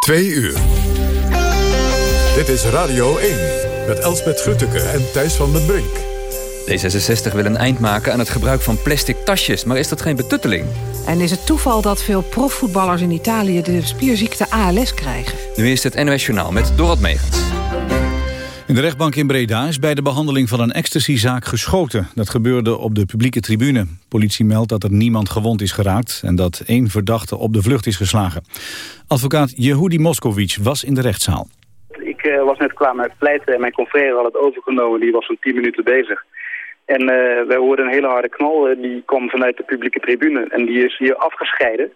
Twee uur. Dit is Radio 1 met Elsbeth Grutteke en Thijs van den Brink. D66 wil een eind maken aan het gebruik van plastic tasjes. Maar is dat geen betutteling? En is het toeval dat veel profvoetballers in Italië... de spierziekte ALS krijgen? Nu is het NOS Journaal met Dorot Megens. In de rechtbank in Breda is bij de behandeling van een ecstasyzaak geschoten. Dat gebeurde op de publieke tribune. Politie meldt dat er niemand gewond is geraakt... en dat één verdachte op de vlucht is geslagen. Advocaat Yehudi Moskovic was in de rechtszaal. Ik uh, was net klaar met pleiten en mijn confrère had het overgenomen. Die was zo'n 10 minuten bezig. En uh, wij hoorden een hele harde knal, uh, die kwam vanuit de publieke tribune. En die is hier afgescheiden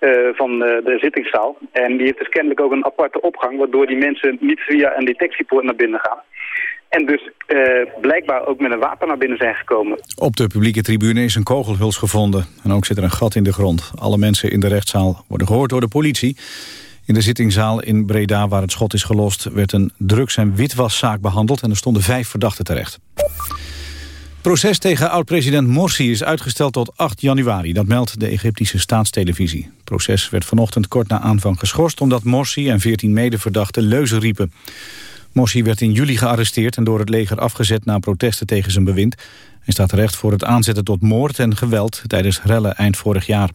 uh, van de zittingszaal. En die heeft dus kennelijk ook een aparte opgang... waardoor die mensen niet via een detectiepoort naar binnen gaan. En dus blijkbaar ook met een wapen naar binnen zijn gekomen. Op de publieke tribune is een kogelhuls gevonden. En ook zit er een gat in de grond. Alle mensen in de rechtszaal worden gehoord door de politie. In de zittingzaal in Breda, waar het schot is gelost... werd een drugs- en witwaszaak behandeld... en er stonden vijf verdachten terecht proces tegen oud-president Morsi is uitgesteld tot 8 januari. Dat meldt de Egyptische staatstelevisie. Het proces werd vanochtend kort na aanvang geschorst... omdat Morsi en 14 medeverdachten leuzen riepen. Morsi werd in juli gearresteerd en door het leger afgezet... na protesten tegen zijn bewind. Hij staat terecht voor het aanzetten tot moord en geweld... tijdens rellen eind vorig jaar.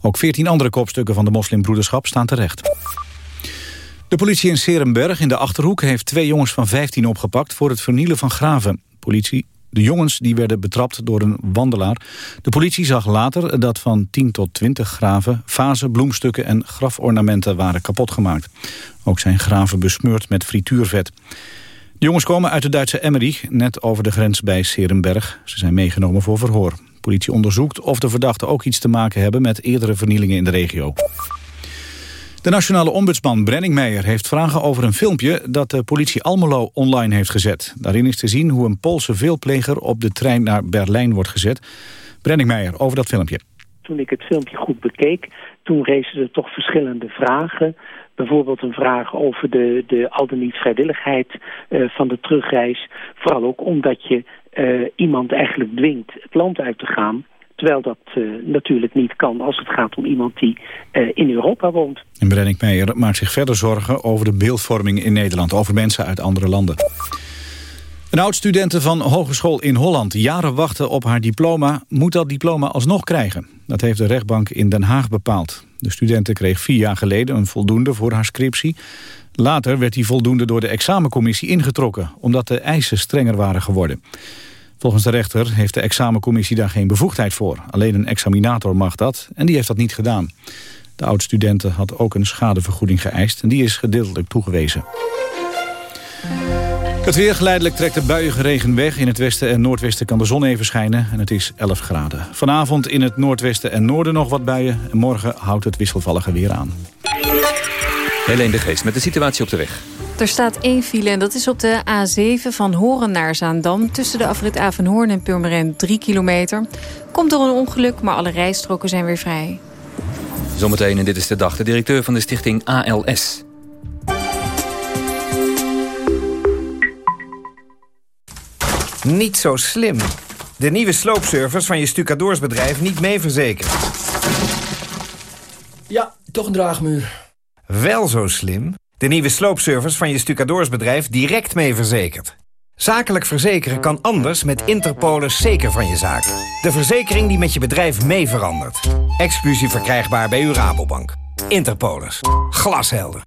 Ook 14 andere kopstukken van de moslimbroederschap staan terecht. De politie in Serenberg in de Achterhoek heeft twee jongens van 15 opgepakt... voor het vernielen van graven. Politie de jongens die werden betrapt door een wandelaar. De politie zag later dat van 10 tot 20 graven... vazen, bloemstukken en grafornamenten waren kapotgemaakt. Ook zijn graven besmeurd met frituurvet. De jongens komen uit de Duitse Emmerich, net over de grens bij Serenberg. Ze zijn meegenomen voor verhoor. De politie onderzoekt of de verdachten ook iets te maken hebben... met eerdere vernielingen in de regio. De nationale ombudsman Brenning Meijer heeft vragen over een filmpje dat de politie Almelo online heeft gezet. Daarin is te zien hoe een Poolse veelpleger op de trein naar Berlijn wordt gezet. Brenning Meijer over dat filmpje. Toen ik het filmpje goed bekeek, toen rezen er toch verschillende vragen. Bijvoorbeeld een vraag over de, de al dan niet vrijwilligheid uh, van de terugreis. Vooral ook omdat je uh, iemand eigenlijk dwingt het land uit te gaan. Terwijl dat uh, natuurlijk niet kan als het gaat om iemand die uh, in Europa woont. En Brennick Meijer maakt zich verder zorgen over de beeldvorming in Nederland. Over mensen uit andere landen. Een oud-studente van hogeschool in Holland jaren wachten op haar diploma... moet dat diploma alsnog krijgen. Dat heeft de rechtbank in Den Haag bepaald. De studente kreeg vier jaar geleden een voldoende voor haar scriptie. Later werd die voldoende door de examencommissie ingetrokken... omdat de eisen strenger waren geworden. Volgens de rechter heeft de examencommissie daar geen bevoegdheid voor. Alleen een examinator mag dat en die heeft dat niet gedaan. De oud-studenten had ook een schadevergoeding geëist en die is gedeeltelijk toegewezen. Het weer geleidelijk trekt de buiige regen weg. In het westen en noordwesten kan de zon even schijnen en het is 11 graden. Vanavond in het noordwesten en noorden nog wat buien. En morgen houdt het wisselvallige weer aan. Helene de Geest met de situatie op de weg. Er staat één file en dat is op de A7 van Horen naar Zaandam... tussen de afrit Avenhoorn en Purmerend 3 kilometer. Komt door een ongeluk, maar alle rijstroken zijn weer vrij. Zometeen in Dit is de Dag, de directeur van de stichting ALS. Niet zo slim. De nieuwe sloopservice van je stucadoorsbedrijf niet mee verzekerd. Ja, toch een draagmuur. Wel zo slim. De nieuwe sloopservice van je stucadoorsbedrijf direct mee verzekerd. Zakelijk verzekeren kan anders met Interpolis zeker van je zaak. De verzekering die met je bedrijf mee verandert. Exclusief verkrijgbaar bij uw Rabobank. Interpolis. Glashelder.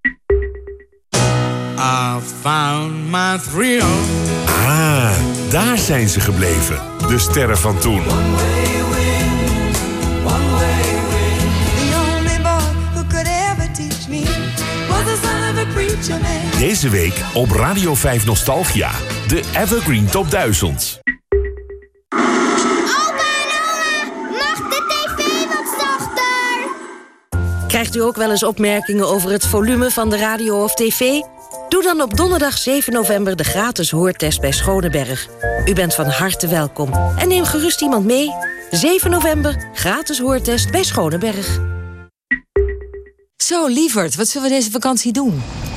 I found my thrill. Ah, daar zijn ze gebleven. De sterren van toen. Deze week op Radio 5 Nostalgia. De Evergreen Top 1000. Krijgt u ook wel eens opmerkingen over het volume van de radio of tv? Doe dan op donderdag 7 november de gratis hoortest bij Schoneberg. U bent van harte welkom. En neem gerust iemand mee. 7 november, gratis hoortest bij Schoneberg. Zo, lieverd, wat zullen we deze vakantie doen?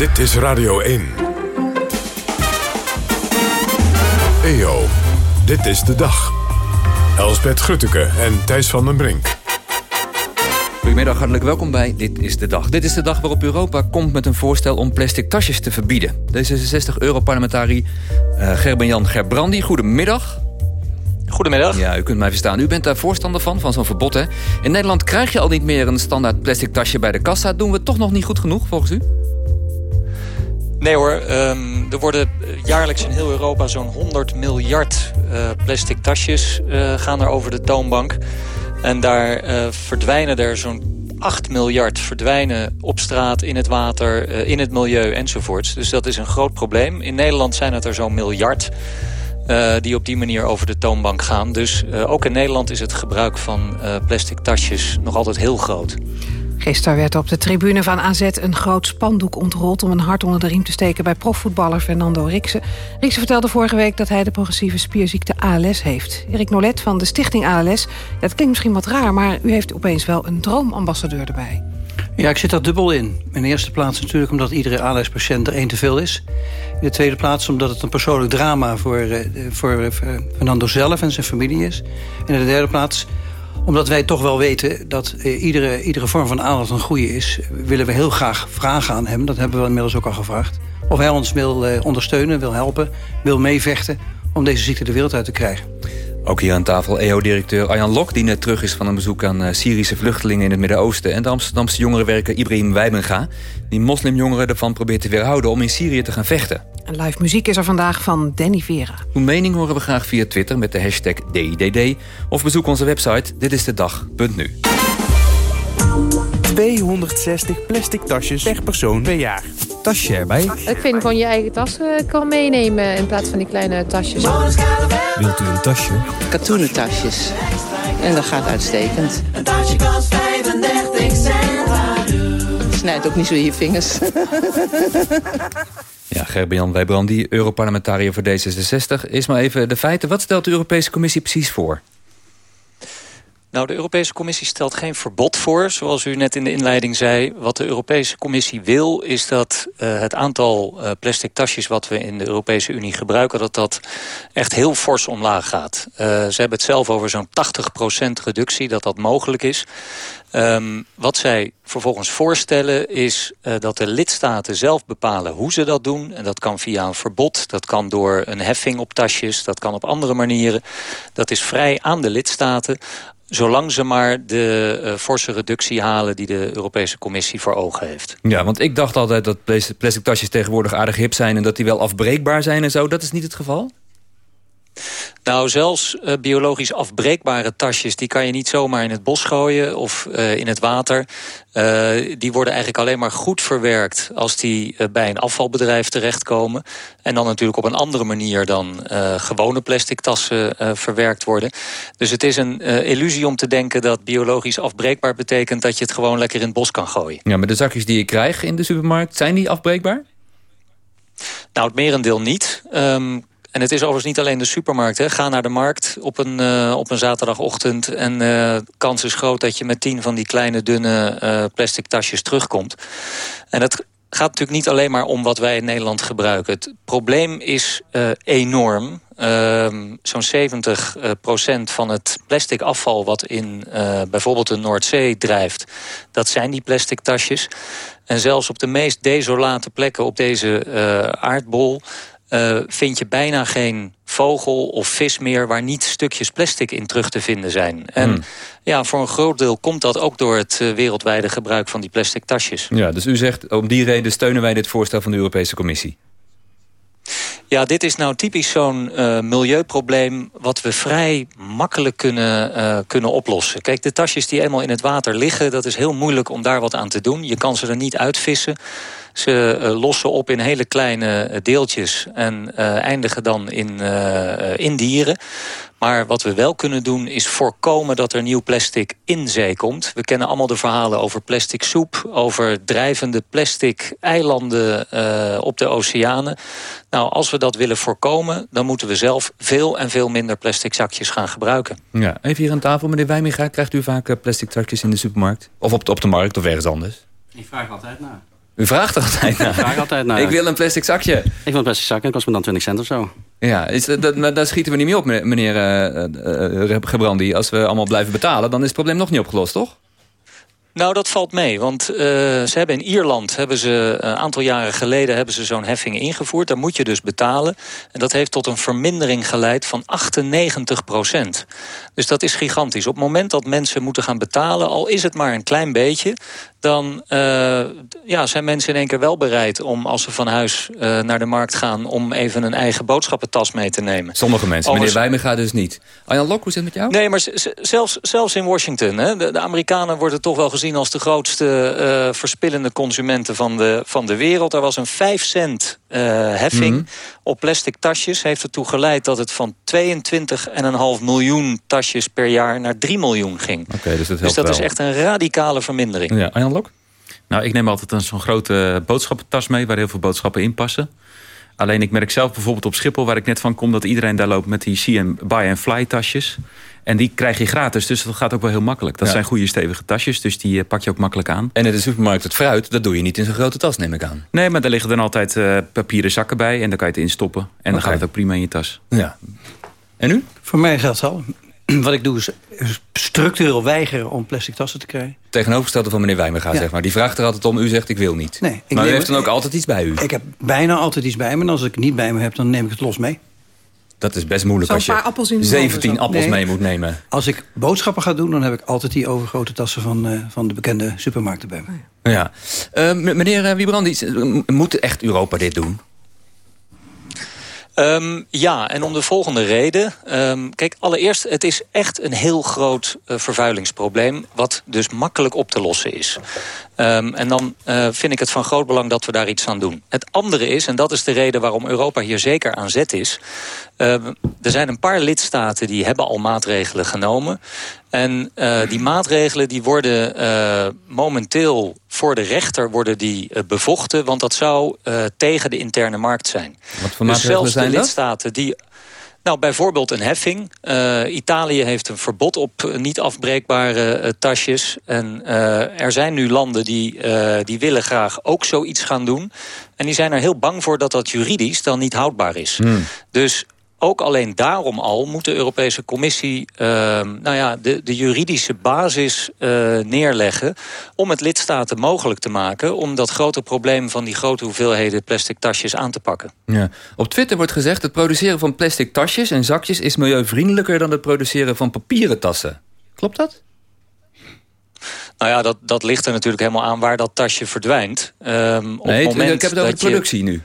Dit is Radio 1. EO, dit is de dag. Elsbet Grutteke en Thijs van den Brink. Goedemiddag, hartelijk welkom bij Dit is de Dag. Dit is de dag waarop Europa komt met een voorstel om plastic tasjes te verbieden. D66-europarlementariër uh, Gerben-Jan Gerbrandi, goedemiddag. Goedemiddag. Ja, u kunt mij verstaan. U bent daar voorstander van, van zo'n verbod, hè? In Nederland krijg je al niet meer een standaard plastic tasje bij de kassa. Doen we toch nog niet goed genoeg, volgens u? Nee hoor, um, er worden jaarlijks in heel Europa zo'n 100 miljard uh, plastic tasjes uh, gaan er over de toonbank. En daar verdwijnen er zo'n 8 miljard verdwijnen op straat, in het water, in het milieu enzovoorts. Dus dat is een groot probleem. In Nederland zijn het er zo'n miljard die op die manier over de toonbank gaan. Dus ook in Nederland is het gebruik van plastic tasjes nog altijd heel groot. Gisteren werd op de tribune van AZ een groot spandoek ontrold... om een hart onder de riem te steken bij profvoetballer Fernando Riksen. Riksen vertelde vorige week dat hij de progressieve spierziekte ALS heeft. Erik Nolet van de stichting ALS. Dat klinkt misschien wat raar, maar u heeft opeens wel een droomambassadeur erbij. Ja, ik zit daar dubbel in. In de eerste plaats natuurlijk omdat iedere ALS-patiënt er één te veel is. In de tweede plaats omdat het een persoonlijk drama voor, voor Fernando zelf en zijn familie is. En in de derde plaats omdat wij toch wel weten dat eh, iedere, iedere vorm van aandacht een goede is... willen we heel graag vragen aan hem, dat hebben we inmiddels ook al gevraagd... of hij ons wil eh, ondersteunen, wil helpen, wil meevechten... om deze ziekte de wereld uit te krijgen. Ook hier aan tafel EO-directeur Arjan Lok... die net terug is van een bezoek aan uh, Syrische vluchtelingen in het Midden-Oosten... en de Amsterdamse jongerenwerker Ibrahim Wijbenga... die moslimjongeren ervan probeert te weerhouden om in Syrië te gaan vechten. En live muziek is er vandaag van Danny Vera. Uw mening horen we graag via Twitter met de hashtag DIDD... of bezoek onze website ditistedag.nu. 260 plastic tasjes per persoon per jaar. Tasje erbij. Ik vind gewoon je eigen tas kan meenemen in plaats van die kleine tasjes. Wilt u een tasje? Katoenen tasjes. En dat gaat uitstekend. Een tasje kost 35 cent. Snijdt ook niet zo in je vingers. Ja, Gerben-Jan Wijbrandi, Europarlementariër voor D66. Is maar even de feiten. Wat stelt de Europese Commissie precies voor? Nou, de Europese Commissie stelt geen verbod voor, zoals u net in de inleiding zei. Wat de Europese Commissie wil, is dat uh, het aantal uh, plastic tasjes... wat we in de Europese Unie gebruiken, dat dat echt heel fors omlaag gaat. Uh, ze hebben het zelf over zo'n 80% reductie, dat dat mogelijk is. Um, wat zij vervolgens voorstellen is dat de lidstaten zelf bepalen hoe ze dat doen. En dat kan via een verbod, dat kan door een heffing op tasjes... dat kan op andere manieren. Dat is vrij aan de lidstaten zolang ze maar de uh, forse reductie halen... die de Europese Commissie voor ogen heeft. Ja, want ik dacht altijd dat plastic tasjes tegenwoordig aardig hip zijn... en dat die wel afbreekbaar zijn en zo. Dat is niet het geval? Nou, zelfs uh, biologisch afbreekbare tasjes... die kan je niet zomaar in het bos gooien of uh, in het water. Uh, die worden eigenlijk alleen maar goed verwerkt... als die bij een afvalbedrijf terechtkomen. En dan natuurlijk op een andere manier dan gewone plastic tassen verwerkt worden. Dus het is een illusie om te denken dat biologisch afbreekbaar betekent... dat je het gewoon lekker in het bos kan gooien. Ja, maar de zakjes die je krijgt in de supermarkt, zijn die afbreekbaar? Nou, het merendeel niet. Um, en het is overigens niet alleen de supermarkt. Hè. Ga naar de markt op een, uh, op een zaterdagochtend... en uh, kans is groot dat je met tien van die kleine, dunne uh, plastic tasjes terugkomt. En het gaat natuurlijk niet alleen maar om wat wij in Nederland gebruiken. Het probleem is enorm. Ehm, zo'n 70 procent van het plastic afval wat in bijvoorbeeld de Noordzee drijft... dat zijn die plastic tasjes. En zelfs op de meest desolate plekken op deze aardbol uh, vind je bijna geen vogel of vis meer... waar niet stukjes plastic in terug te vinden zijn. En hmm. ja, voor een groot deel komt dat ook door het uh, wereldwijde gebruik van die plastic tasjes. Ja, dus u zegt, om die reden steunen wij dit voorstel van de Europese Commissie. Ja, dit is nou typisch zo'n uh, milieuprobleem... wat we vrij makkelijk kunnen, uh, kunnen oplossen. Kijk, de tasjes die eenmaal in het water liggen... dat is heel moeilijk om daar wat aan te doen. Je kan ze er niet uitvissen. Ze uh, lossen op in hele kleine deeltjes... en eindigen dan in, in dieren. Maar wat we wel kunnen doen is voorkomen dat er nieuw plastic in zee komt. We kennen allemaal de verhalen over plastic soep... over drijvende plastic eilanden uh, op de oceanen. Nou, als we dat willen voorkomen... dan moeten we zelf veel en veel minder plastic zakjes gaan gebruiken. Ja, even hier aan tafel, meneer Wijminga. Krijgt u vaak eh, plastic zakjes in de supermarkt? Of op de, op de markt of ergens anders? Ik vraag altijd naar. U vraagt er altijd naar? Ik vraag altijd naar. Ik wil een plastic zakje. Ik wil een plastic zakje, dat kost me dan 20 cent of zo. Ja, is, dat, daar schieten we niet mee op, meneer uh, uh, Gebrandi. Als we allemaal blijven betalen, dan is het probleem nog niet opgelost, toch? Nou, dat valt mee. Want uh, ze hebben in Ierland, hebben ze, een aantal jaren geleden... hebben ze zo'n heffing ingevoerd. Daar moet je dus betalen. En dat heeft tot een vermindering geleid van 98 procent. Dus dat is gigantisch. Op het moment dat mensen moeten gaan betalen... al is het maar een klein beetje dan uh, ja, zijn mensen in één keer wel bereid om als ze van huis uh, naar de markt gaan... om even een eigen boodschappentas mee te nemen. Sommige mensen, Overigens... meneer Wijmen gaat dus niet. Arjan Lok, hoe zit het met jou? Nee, maar zelfs, zelfs in Washington. Hè, de, de, Amerikanen worden toch wel gezien als de grootste uh, verspillende consumenten van de, van de wereld. Er was een 5 cent heffing mm -hmm. Op plastic tasjes. Heeft ertoe geleid dat het van 22,5 miljoen tasjes per jaar naar 3 miljoen ging. Okay, dus dat, dus dat wel. is echt een radicale vermindering. Ja, Arjan Lok? Nou, ik neem altijd zo'n grote boodschappentas mee... waar heel veel boodschappen in passen. Alleen ik merk zelf bijvoorbeeld op Schiphol... waar ik net van kom, dat iedereen daar loopt met die see and buy and fly tasjes. En die krijg je gratis, dus dat gaat ook wel heel makkelijk. Dat ja. zijn goede stevige tasjes, dus die pak je ook makkelijk aan. En in de supermarkt het fruit, dat doe je niet in zo'n grote tas, neem ik aan. Nee, maar daar liggen dan altijd uh, papieren zakken bij... en dan kan je het instoppen. En okay. dan gaat het ook prima in je tas. Ja. En u? Voor mij geldt het al. Wat ik doe is structureel weigeren om plastic tassen te krijgen. Tegenovergestelde van meneer Wijmerga, ja. zeg maar. Die vraagt er altijd om, u zegt ik wil niet. Nee, ik maar u heeft dan ook altijd iets bij u? Ik heb bijna altijd iets bij me. En als ik het niet bij me heb, dan neem ik het los mee. Dat is best moeilijk als je appels 17 appels nee. mee moet nemen. Als ik boodschappen ga doen, dan heb ik altijd die overgrote tassen van, uh, van de bekende supermarkten bij me. Ja. Uh, meneer Wibrandi, moet echt Europa dit doen? Um, ja, en om de volgende reden. Um, kijk, allereerst, het is echt een heel groot uh, vervuilingsprobleem... wat dus makkelijk op te lossen is. Um, en dan uh, vind ik het van groot belang dat we daar iets aan doen. Het andere is, en dat is de reden waarom Europa hier zeker aan zet is... Er zijn een paar lidstaten die hebben al maatregelen genomen. En uh, die maatregelen die worden uh, momenteel voor de rechter worden die, uh, bevochten... want dat zou tegen de interne markt zijn. Wat voor dus zelfs zijn de lidstaten die... Nou, bijvoorbeeld een heffing. Uh, Italië heeft een verbod op niet afbreekbare uh, tasjes. En uh, er zijn nu landen die, die willen graag ook zoiets gaan doen. En die zijn er heel bang voor dat dat juridisch dan niet houdbaar is. Hmm. Dus ook alleen daarom al moet de Europese Commissie uh, nou ja, de, de juridische basis uh, neerleggen... om het lidstaten mogelijk te maken... om dat grote probleem van die grote hoeveelheden plastic tasjes aan te pakken. Ja. Op Twitter wordt gezegd... het produceren van plastic tasjes en zakjes... is milieuvriendelijker dan het produceren van papieren tassen. Klopt dat? Nou ja, dat, dat ligt er natuurlijk helemaal aan waar dat tasje verdwijnt. Um, op nee, het moment ik heb het over de productie je... nu.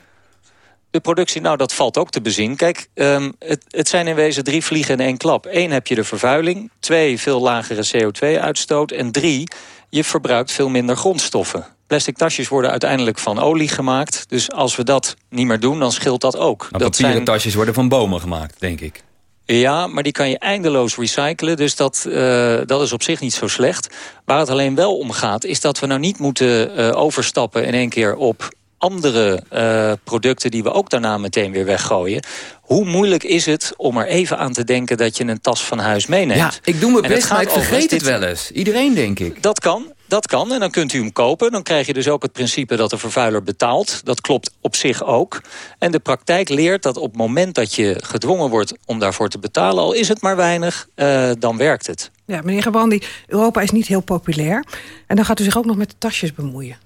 De productie, nou, dat valt ook te bezien. Kijk, um, het, het zijn in wezen drie vliegen in één klap. Eén heb je de vervuiling. Twee, veel lagere CO2-uitstoot. En drie, je verbruikt veel minder grondstoffen. Plastic tasjes worden uiteindelijk van olie gemaakt. Dus als we dat niet meer doen, dan scheelt dat ook. Maar dat papieren zijn... tasjes worden van bomen gemaakt, denk ik. Ja, maar die kan je eindeloos recyclen. Dus dat, uh, dat is op zich niet zo slecht. Waar het alleen wel om gaat, is dat we nou niet moeten uh, overstappen in één keer op andere uh, producten die we ook daarna meteen weer weggooien. Hoe moeilijk is het om er even aan te denken dat je een tas van huis meeneemt? Ja, ik doe mijn best, maar ik vergeet het wel eens. Iedereen, denk ik. Dat kan, dat kan. En dan kunt u hem kopen. Dan krijg je dus ook het principe dat de vervuiler betaalt. Dat klopt op zich ook. En de praktijk leert dat op het moment dat je gedwongen wordt om daarvoor te betalen... al is het maar weinig, uh, dan werkt het. Ja, meneer Gebrandi, Europa is niet heel populair. En dan gaat u zich ook nog met de tasjes bemoeien.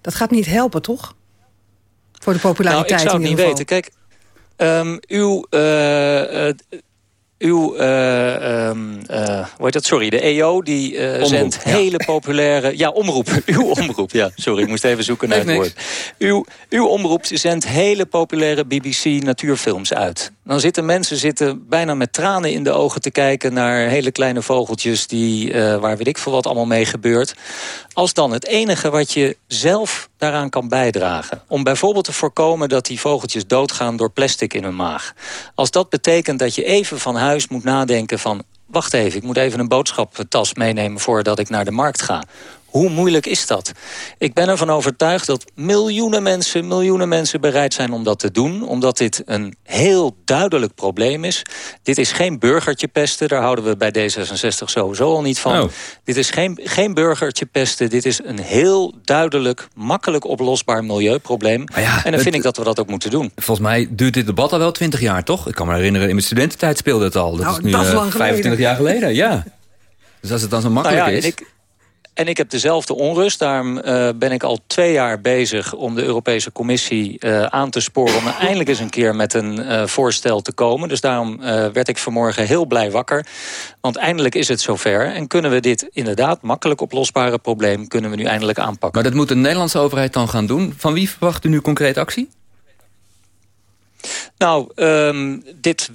Dat gaat niet helpen, toch? Voor de populariteit nou, ik zou in het ieder niet geval. weten. Kijk, Um, uw uh, uw, uh, um, uh, hoe heet dat? Sorry, de EO die uh, zendt ja. hele populaire... Ja, omroep. uw omroep, ja. Sorry, ik moest even zoeken naar het woord. Uw, uw omroep zendt hele populaire BBC natuurfilms uit. Dan zitten mensen zitten bijna met tranen in de ogen te kijken... naar hele kleine vogeltjes die, waar weet ik veel wat allemaal mee gebeurt. Als dan het enige wat je zelf daaraan kan bijdragen... om bijvoorbeeld te voorkomen dat die vogeltjes doodgaan door plastic in hun maag. Als dat betekent dat je even van huis moet nadenken van... wacht even, ik moet even een boodschappentas meenemen voordat ik naar de markt ga. Hoe moeilijk is dat? Ik ben ervan overtuigd dat miljoenen mensen, miljoenen mensen bereid zijn om dat te doen. Omdat dit een heel duidelijk probleem is. Dit is geen burgertje pesten, daar houden we bij D66 sowieso al niet van. Oh. Dit is geen, geen burgertje pesten, dit is een heel duidelijk, makkelijk oplosbaar milieuprobleem. ja, en dan het- vind ik dat we dat ook moeten doen. Volgens mij duurt dit debat al wel 20 jaar, toch? Ik kan me herinneren, in mijn studententijd speelde het al. Dat Nou, is nu dat is eh, lang geleden. 25 jaar geleden, ja. Dus als het dan zo makkelijk Nou ja, is... Ik, en ik heb dezelfde onrust. Daarom eh, ben ik al twee jaar bezig om de Europese Commissie eh, aan te sporen... om eindelijk eens een keer met een eh, voorstel te komen. Dus daarom werd ik vanmorgen heel blij wakker. Want eindelijk is het zover. En kunnen we dit inderdaad makkelijk oplosbare probleem... kunnen we nu eindelijk aanpakken. Maar dat moet de Nederlandse overheid dan gaan doen. Van wie verwacht u nu concreet actie? Nou, ehm, dit,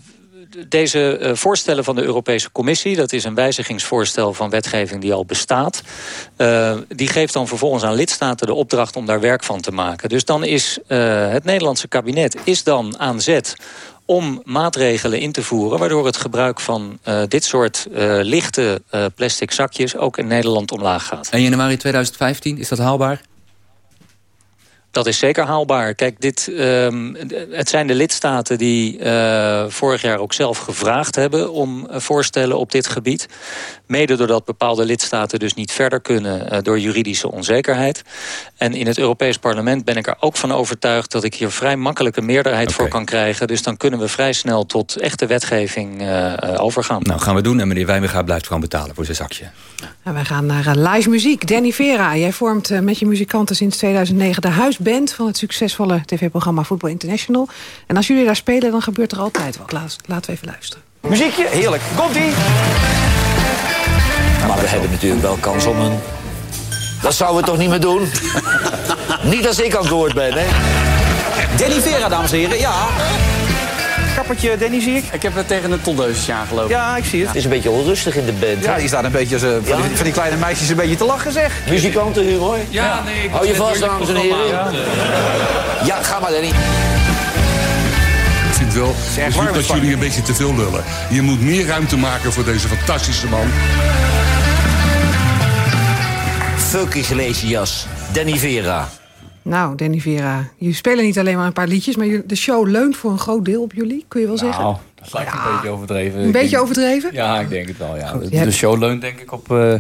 deze eh, voorstellen van de Europese Commissie... dat is een wijzigingsvoorstel van wetgeving die al bestaat... eh, die geeft dan vervolgens aan lidstaten de opdracht om daar werk van te maken. Dus dan is eh, het Nederlandse kabinet is dan aan zet om maatregelen in te voeren... waardoor het gebruik van dit soort lichte plastic zakjes... ook in Nederland omlaag gaat. 1 januari 2015, is dat haalbaar? Dat is zeker haalbaar. Kijk, dit, ehm, het zijn de lidstaten die eh, vorig jaar ook zelf gevraagd hebben... om eh, voorstellen op dit gebied. Mede doordat bepaalde lidstaten dus niet verder kunnen... eh, door juridische onzekerheid. En in het Europees Parlement ben ik er ook van overtuigd... dat ik hier vrij makkelijke meerderheid voor kan krijgen. Dus dan kunnen we vrij snel tot echte wetgeving overgaan. Nou, gaan we doen. En meneer Wijmega blijft gewoon betalen voor zijn zakje. En wij gaan naar live muziek. Danny Vera, jij vormt met je muzikanten sinds 2009 de huisband... van het succesvolle tv-programma Football International. En als jullie daar spelen, dan gebeurt er altijd wat. Laat- Laten we even luisteren. Muziekje, heerlijk. Komt-ie! Maar we hebben natuurlijk wel kans om een... Dat zouden we toch niet meer doen? niet als ik aan het woord ben, hè? Danny Vera, dames en heren, ja. Kappertje Danny zie ik. Ik heb het tegen een toldeusje aangelopen. Ja, ik zie het. Het is een beetje onrustig in de band. Ja, die staat een beetje als, eh, van, die, van die kleine meisjes een beetje te lachen, zeg. Muzikantenhumor. Ja, nee, ik Hou je vast, dames en heren. Ja, ga maar, Danny. Ik vind wel erg goed warm, dat jullie een beetje te veel lullen. Je moet meer ruimte maken voor deze fantastische man. Fuck Iglesias. Danny Vera. Nou, Danny Vera, jullie spelen niet alleen maar een paar liedjes... maar de show leunt voor een groot deel op jullie, kun je wel zeggen? Nou, dat lijkt een beetje overdreven. Een Ik beetje denk- overdreven? Ja, ik denk het wel. Ja. Goed, de, hebt- de show leunt denk ik op eh,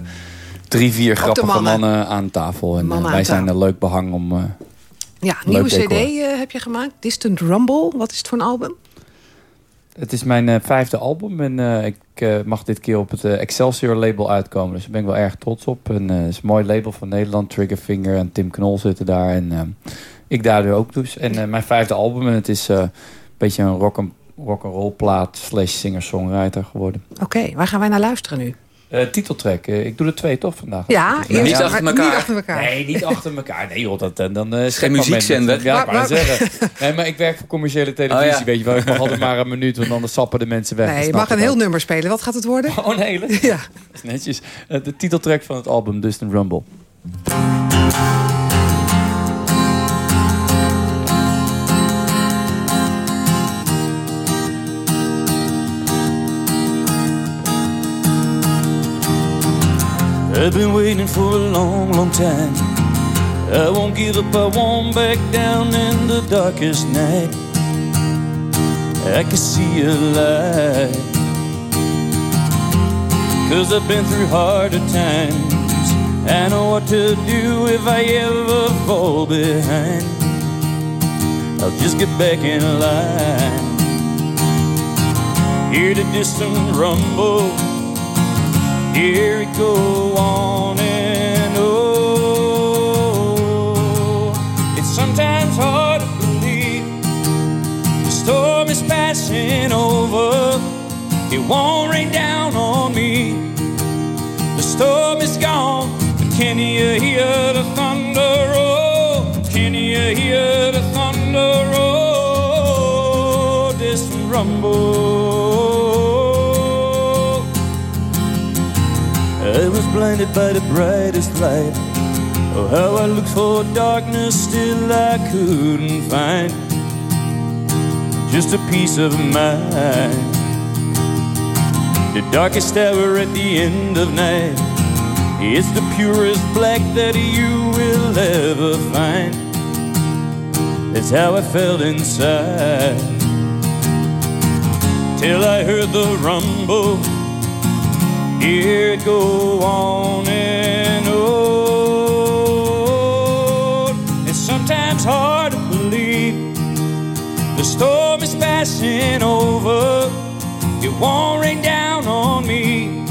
drie, vier grappige mannen. mannen. aan tafel. En eh, aan wij zijn een leuk behang om... eh, Ja, nieuwe cd heb je gemaakt, Distant Rumble. Wat is het voor een album? Het is mijn eh, vijfde album en eh, ik eh, mag dit keer op het Excelsior label uitkomen. Dus daar ben ik wel erg trots op. En, het is een mooi label van Nederland. Triggerfinger en Tim Knol zitten daar. En ik daardoor ook dus. En mijn vijfde album en het is een beetje een rock and, rock and roll plaat slash singer-songwriter geworden. Oké, waar gaan wij naar luisteren nu? Eh, titeltrack. eh, ik doe er twee toch vandaag? Ja, eerst- Niet achter elkaar. Niet achter elkaar. Nee, niet achter elkaar. Nee joh, dat, eh, dan... eh, is geen muziekzender. Ja, ik Maar- maar- zeggen. Nee, maar ik werk voor commerciële televisie, Oh, ja. weet je wel. Ik mag altijd maar een minuut, want anders sappen de mensen weg. Nee, je mag een heel nummer spelen. Wat gaat het worden? Oh, een hele? Ja. Dat is netjes. Eh, de titeltrack van het album Distant Rumble. I've been waiting for a long, long time. I won't give up, I won't back down in the darkest night. I can see a light. Cause I've been through harder times. I know what to do if I ever fall behind. I'll just get back in line. Hear the distant rumble. Gary, go on and on. It's sometimes hard to believe the storm is passing over. It won't rain down on me. The storm is gone, but can you hear the thunder roll? Can you hear the thunder roll? This rumble. Blinded by the brightest light. Oh, how I looked for darkness, still I couldn't find just a piece of mind. The darkest hour at the end of night. It's the purest black that you will ever find. That's how I felt inside. Till I heard the rumble. Hear it go on and on. It's sometimes hard to believe the storm is passing over. It won't rain down on me.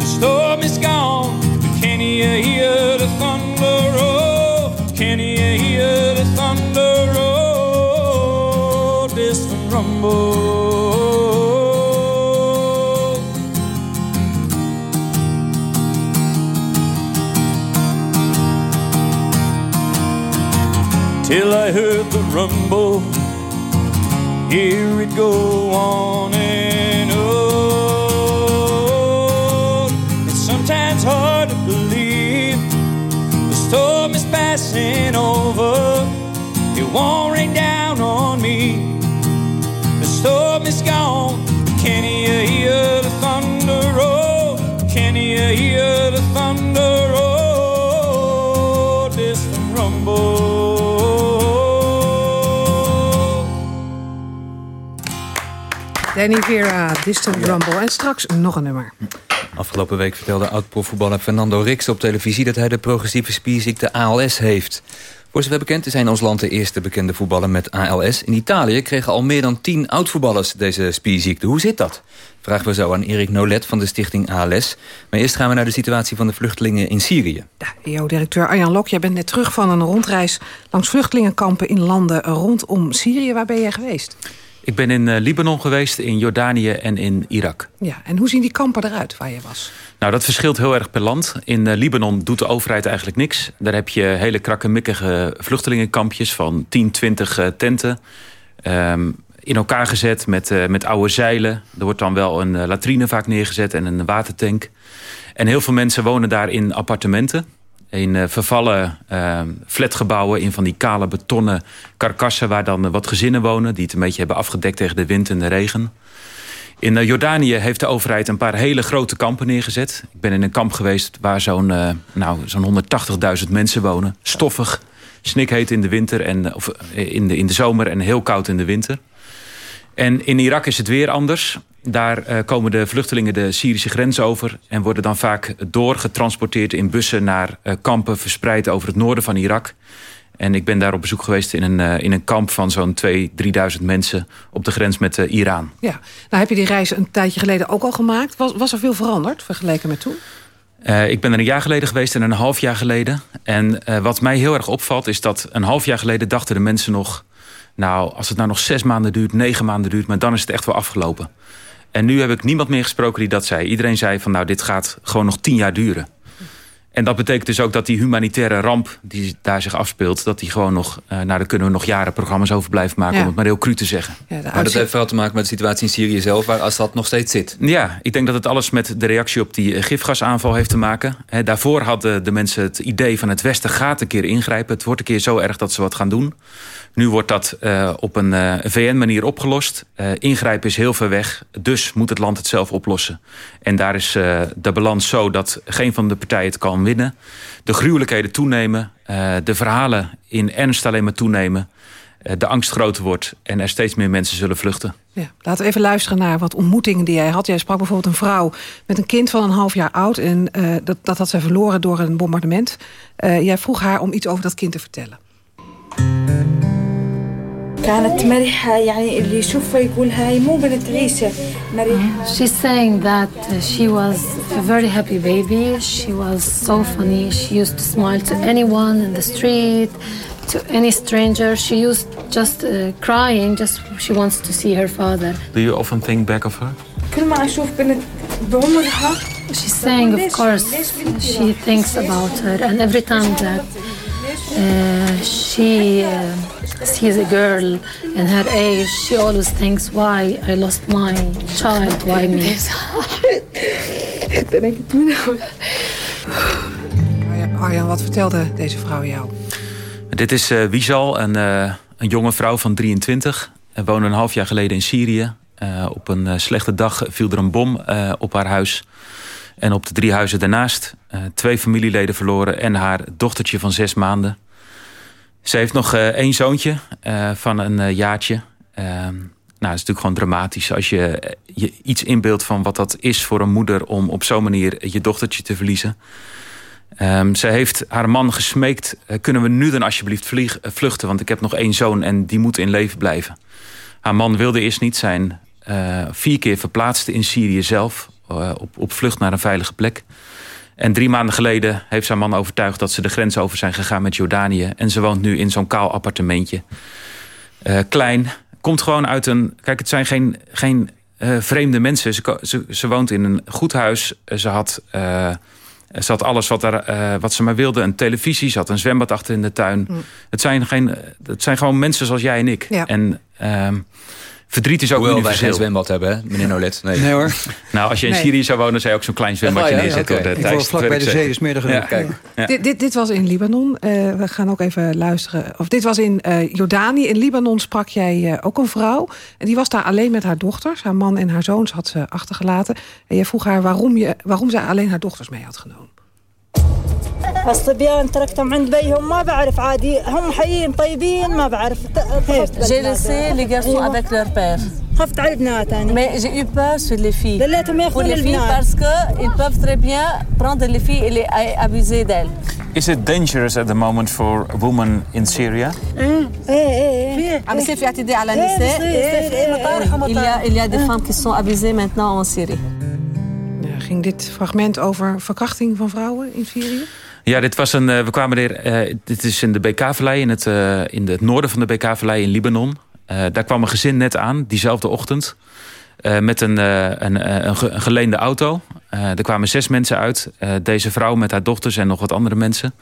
The storm is gone, but can you hear the thunder Till I heard the rumble, hear it go on Danny Vera, Distant Rumble. En straks nog een nummer. Afgelopen week vertelde oud-profvoetballer Fernando Rix op televisie... dat hij de progressieve spierziekte ALS heeft. Voor zover bekend is hij in ons land de eerste bekende voetballer met ALS. In Italië kregen al meer dan tien oud-voetballers deze spierziekte. Hoe zit dat? Vragen we zo aan Erik Nolet van de stichting ALS. Maar eerst gaan we naar de situatie van de vluchtelingen in Syrië. EO-directeur Arjan Lok, jij bent net terug van een rondreis... langs vluchtelingenkampen in landen rondom Syrië. Waar ben jij geweest? Ik ben in eh, Libanon geweest, in Jordanië en in Irak. Ja, en hoe zien die kampen eruit waar je was? Nou, dat verschilt heel erg per land. In eh, Libanon doet de overheid eigenlijk niks. Daar heb je hele krakkemikkige vluchtelingenkampjes van 10, 20 uh, tenten. Ehm, in elkaar gezet met, uh, met oude zeilen. Er wordt dan wel een latrine vaak neergezet en een watertank. En heel veel mensen wonen daar in appartementen. In uh, vervallen uh, flatgebouwen, in van die kale betonnen karkassen... waar dan uh, wat gezinnen wonen, die het een beetje hebben afgedekt tegen de wind en de regen. In uh, Jordanië heeft de overheid een paar hele grote kampen neergezet. Ik ben in een kamp geweest waar zo'n nou, zo'n 180.000 mensen wonen. Stoffig, snikheet in de winter en of in de, in de zomer en heel koud in de winter. En in Irak is het weer anders. Daar uh, komen de vluchtelingen de Syrische grens over... en worden dan vaak doorgetransporteerd in bussen naar uh, kampen... verspreid over het noorden van Irak. En ik ben daar op bezoek geweest in een, uh, in een kamp van zo'n 2.000, 3.000 mensen... op de grens met Iran. Ja, nou heb je die reis een tijdje geleden ook al gemaakt. Was, was er veel veranderd vergeleken met toen? Uh, ik ben er een jaar geleden geweest en een half jaar geleden. En uh, wat mij heel erg opvalt is dat een half jaar geleden dachten de mensen nog... nou, als het nou nog zes maanden duurt, negen maanden duurt... maar dan is het echt wel afgelopen. En nu heb ik niemand meer gesproken die dat zei. Iedereen zei van nou, dit gaat gewoon nog tien jaar duren. En dat betekent dus ook dat die humanitaire ramp die daar zich afspeelt... dat die gewoon nog, uh, nou daar kunnen we nog jaren programma's over blijven maken... Ja. om het maar heel cru te zeggen. Ja, maar dat heeft vooral te maken met de situatie in Syrië zelf... waar als dat nog steeds zit. Ja, ik denk dat het alles met de reactie op die gifgasaanval heeft te maken. He, daarvoor hadden de mensen het idee van het Westen gaat een keer ingrijpen. Het wordt een keer zo erg dat ze wat gaan doen. Nu wordt dat uh, op een uh, VN-manier opgelost. Uh, ingrijpen is heel ver weg, dus moet het land het zelf oplossen. En daar is de balans zo dat geen van de partijen het kan winnen. De gruwelijkheden toenemen, de verhalen in ernst alleen maar toenemen. De angst groter wordt en er steeds meer mensen zullen vluchten. Ja, laten we even luisteren naar wat ontmoetingen die jij had. Jij sprak bijvoorbeeld een vrouw met een kind van een half jaar oud... en dat, dat had zij verloren door een bombardement. jij vroeg haar om iets over dat kind te vertellen. كانت مرحة يعني اللي يشوفها يقول هاي مو بنت عيسى مرحة She's saying that she was a very happy baby. She was so funny. She used to smile to anyone in the street, to any stranger. She used just uh, crying, just she wants to see her father. Do you often think back of her? كل ما أشوف بنت بعمرها She's saying, of course, she thinks about her, and every time that uh, she uh, sees a girl in her age, she always thinks, "Why I lost my child? Why me?" Arjan, Arjan, wat vertelde deze vrouw jou? Dit is uh, Wiesal, een, uh, een jonge vrouw van 23. Ze woonde een half jaar geleden in Syrië. Uh, op een slechte dag viel er een bom op haar huis. En op de drie huizen daarnaast twee familieleden verloren... en haar dochtertje van zes maanden. Ze heeft nog één zoontje van een jaartje. nou, het is natuurlijk gewoon dramatisch als je je iets inbeeldt van wat dat is voor een moeder... om op zo'n manier je dochtertje te verliezen. Um, ze heeft haar man gesmeekt... Kunnen we nu dan alsjeblieft vluchten... want ik heb nog één zoon en die moet in leven blijven. Haar man wilde eerst niet zijn. Vier keer verplaatst in Syrië zelf... op, op vlucht naar een veilige plek. En drie maanden geleden heeft zijn man overtuigd... dat ze de grens over zijn gegaan met Jordanië. En ze woont nu in zo'n kaal appartementje. klein, komt gewoon uit een... Kijk, het zijn geen, geen vreemde mensen. Ze, ze, ze, woont in een goed huis. Ze had... Ze had alles wat, er, wat ze maar wilde. Een televisie, ze had een zwembad achter in de tuin. Mm. Het, zijn geen, het zijn gewoon mensen zoals jij en ik. Ja. En uh, verdriet is ook Hoewel universeel. wij geen zwembad hebben, hè, meneer Nolet. Nee, nee hoor. Nou, als je in Nee. Syrië zou wonen... zou je ook zo'n klein zwembadje Oh, ja, neerzetten. hoor, Ik woon vlak dat bij de zee, is meer dan genoeg. Ja. Kijk. Ja. Dit, dit, dit was in Libanon. Eh, we gaan ook even luisteren. Of dit was in eh, Jordanië. In Libanon sprak jij eh, ook een vrouw. En die was daar alleen met haar dochters. Haar man en haar zoons had ze achtergelaten. En jij vroeg haar waarom, je, waarom zij alleen haar dochters mee had genomen. الصبيان تركتهم عند بيهم ما بعرف عادي هم حيين طيبين ما بعرف J'ai laissé les garçons avec leur père. خفت على البنات أنا Mais j'ai eu peur sur les filles. دليتهم Pour ياخذون les filles البنات parce qu'ils peuvent très bien prendre les filles et les et abuser d'elles. Is it dangerous at the moment for women in Syria? ايه ايه ايه عم بيصير في اعتداء على إيه، النساء. بصير- بصير مطارح Il y a, il y a des femmes qui sont abusées maintenant en Syrie. Ja, ging dit fragment over verkrachting van vrouwen in Syrië? Ja, dit was een. eh, we kwamen er. eh, dit is in de BK-vallei, in, het, eh, in het noorden van de BK-vallei in Libanon. Daar kwam een gezin net aan, diezelfde ochtend. met een, een, een, ge- een geleende auto. Er kwamen zes mensen uit. Deze vrouw met haar dochters en nog wat andere mensen.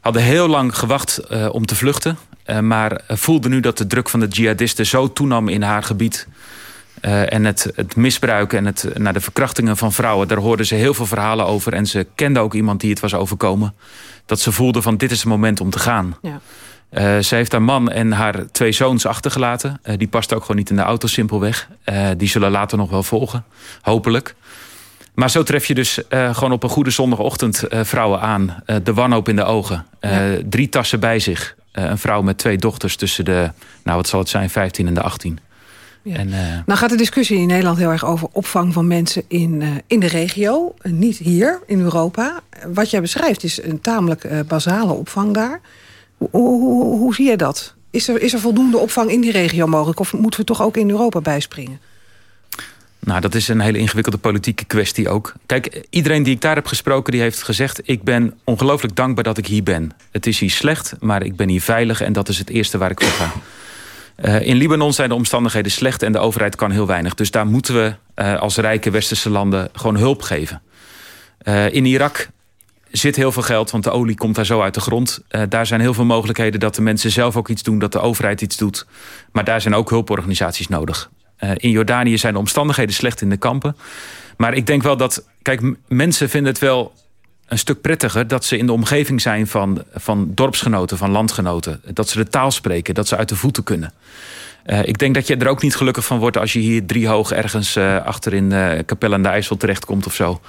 Hadden heel lang gewacht om te vluchten. maar voelden nu dat de druk van de jihadisten zo toenam in haar gebied. Eh, en het, het misbruik en het, naar de verkrachtingen van vrouwen... daar hoorden ze heel veel verhalen over. En ze kende ook iemand die het was overkomen. Dat ze voelde van dit is het moment om te gaan. Ja. Eh, ze heeft haar man en haar twee zoons achtergelaten. Eh, die past ook gewoon niet in de auto simpelweg. Die zullen later nog wel volgen, hopelijk. Maar zo tref je dus gewoon op een goede zondagochtend vrouwen aan. De wanhoop in de ogen. Drie tassen bij zich. Een vrouw met twee dochters tussen de, nou wat zal het zijn, 15 en de 18. Ja. En, eh, Nou gaat de discussie in Nederland heel erg over opvang van mensen in, eh, in de regio. Eh, Niet hier, in Europa. Wat jij beschrijft is een tamelijk basale opvang daar. Hoe, hoe, hoe, hoe zie je dat? Is er, is er voldoende opvang in die regio mogelijk? Of moeten we toch ook in Europa bijspringen? Nou, dat is een hele ingewikkelde politieke kwestie ook. Kijk, iedereen die ik daar heb gesproken, die heeft gezegd... ik ben ongelooflijk dankbaar dat ik hier ben. Het is hier slecht, maar ik ben hier veilig... en dat is het eerste waar ik voor ga. Eh, in Libanon zijn de omstandigheden slecht en de overheid kan heel weinig. Dus daar moeten we eh, als rijke westerse landen gewoon hulp geven. Eh, in Irak zit heel veel geld, want de olie komt daar zo uit de grond. Daar zijn heel veel mogelijkheden dat de mensen zelf ook iets doen... dat de overheid iets doet. Maar daar zijn ook hulporganisaties nodig. In Jordanië zijn de omstandigheden slecht in de kampen. Maar ik denk wel dat... Kijk, mensen vinden het wel een stuk prettiger... dat ze in de omgeving zijn van, van dorpsgenoten, van landgenoten. Dat ze de taal spreken, dat ze uit de voeten kunnen. Eh, ik denk dat je er ook niet gelukkig van wordt... als je hier driehoog ergens eh, achter in eh Capelle aan de IJssel terechtkomt of zo.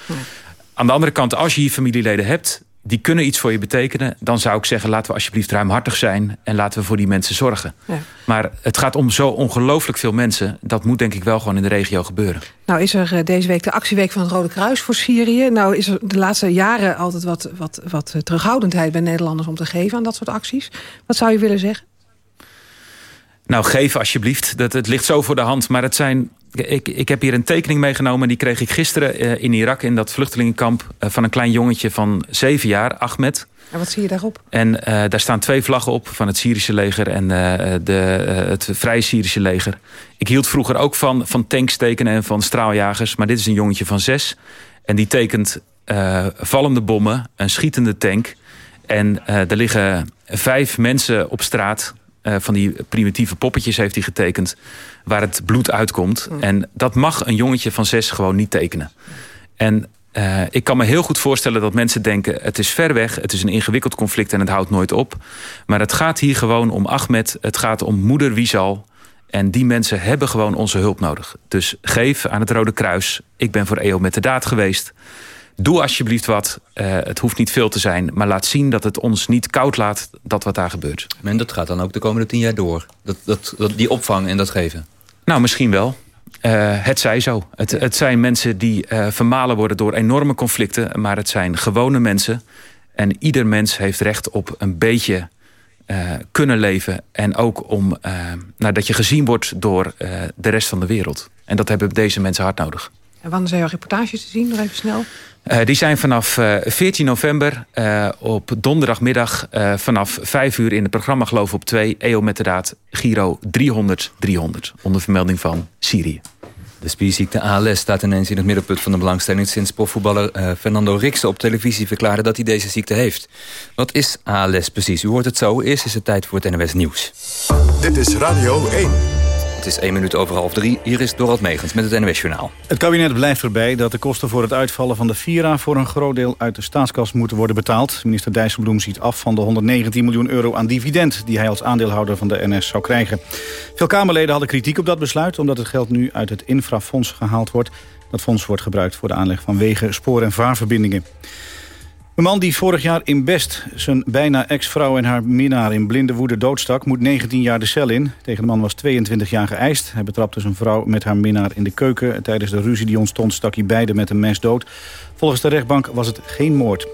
Aan de andere kant, als je hier familieleden hebt... die kunnen iets voor je betekenen... dan zou ik zeggen, laten we alsjeblieft ruimhartig zijn... en laten we voor die mensen zorgen. Ja. Maar het gaat om zo ongelooflijk veel mensen. Dat moet denk ik wel gewoon in de regio gebeuren. Nou is er eh, deze week de actieweek van het Rode Kruis voor Syrië. Nou is er de laatste jaren altijd wat, wat, wat terughoudendheid bij Nederlanders om te geven aan dat soort acties. Wat zou je willen zeggen? Nou, geef alsjeblieft. Dat, het ligt zo voor de hand. Maar het zijn ik, ik heb hier een tekening meegenomen. Die kreeg ik gisteren uh, in Irak in dat vluchtelingenkamp... Uh, van een klein jongetje van zeven jaar, Ahmed. En wat zie je daarop? En uh, daar staan twee vlaggen op van het Syrische leger... en de, het Vrije Syrische leger. Ik hield vroeger ook van, van tanks tekenen en van straaljagers. Maar dit is een jongetje van zes. En die tekent vallende bommen, een schietende tank... En er liggen vijf mensen op straat uh, van die primitieve poppetjes heeft hij getekend... waar het bloed uitkomt. Mm. En dat mag een jongetje van zes gewoon niet tekenen. En uh, ik kan me heel goed voorstellen dat mensen denken... het is ver weg, het is een ingewikkeld conflict en het houdt nooit op. Maar het gaat hier gewoon om Ahmed, het gaat om moeder Wiesal... En die mensen hebben gewoon onze hulp nodig. Dus geef aan het Rode Kruis. Ik ben voor EO met de daad geweest. Doe alsjeblieft wat. Uh, het hoeft niet veel te zijn. Maar laat zien dat het ons niet koud laat dat wat daar gebeurt. En dat gaat dan ook de komende tien jaar door? Dat, dat, dat die opvang en dat geven? Nou, misschien wel. Uh, het zij zo. Het, het zijn mensen die uh, vermalen worden door enorme conflicten. Maar het zijn gewone mensen. En ieder mens heeft recht op een beetje uh, kunnen leven. En ook om nou, dat je gezien wordt door de rest van de wereld. En dat hebben deze mensen hard nodig. En wanneer zijn jouw reportages te zien? Nog even snel. Uh, die zijn vanaf uh, 14 november uh, op donderdagmiddag vanaf 5 uur in het programma Geloof op 2. EO met de raad Giro 300 300. Onder vermelding van Syrië. De spierziekte ALS staat ineens in het middelpunt van de belangstelling... sinds profvoetballer Fernando Rixen op televisie verklaarde dat hij deze ziekte heeft. Wat is ALS precies? U hoort het zo. Eerst is het tijd voor het NOS Nieuws. Dit is Radio 1. Het is één minuut over half drie. Hier is Dorald Megens met het NWS-journaal. Het kabinet blijft erbij dat de kosten voor het uitvallen van de Vira... voor een groot deel uit de staatskas moeten worden betaald. Minister Dijsselbloem ziet af van de 119 miljoen euro aan dividend... die hij als aandeelhouder van de NS zou krijgen. Veel Kamerleden hadden kritiek op dat besluit... omdat het geld nu uit het infrafonds gehaald wordt. Dat fonds wordt gebruikt voor de aanleg van wegen, spoor- en vaarverbindingen. Een man die vorig jaar in Best zijn bijna ex-vrouw en haar minnaar in blinde woede doodstak... moet 19 jaar de cel in. Tegen de man was 22 jaar geëist. Hij betrapte zijn vrouw met haar minnaar in de keuken. Tijdens de ruzie die ontstond stak hij beide met een mes dood. Volgens de rechtbank was het geen moord.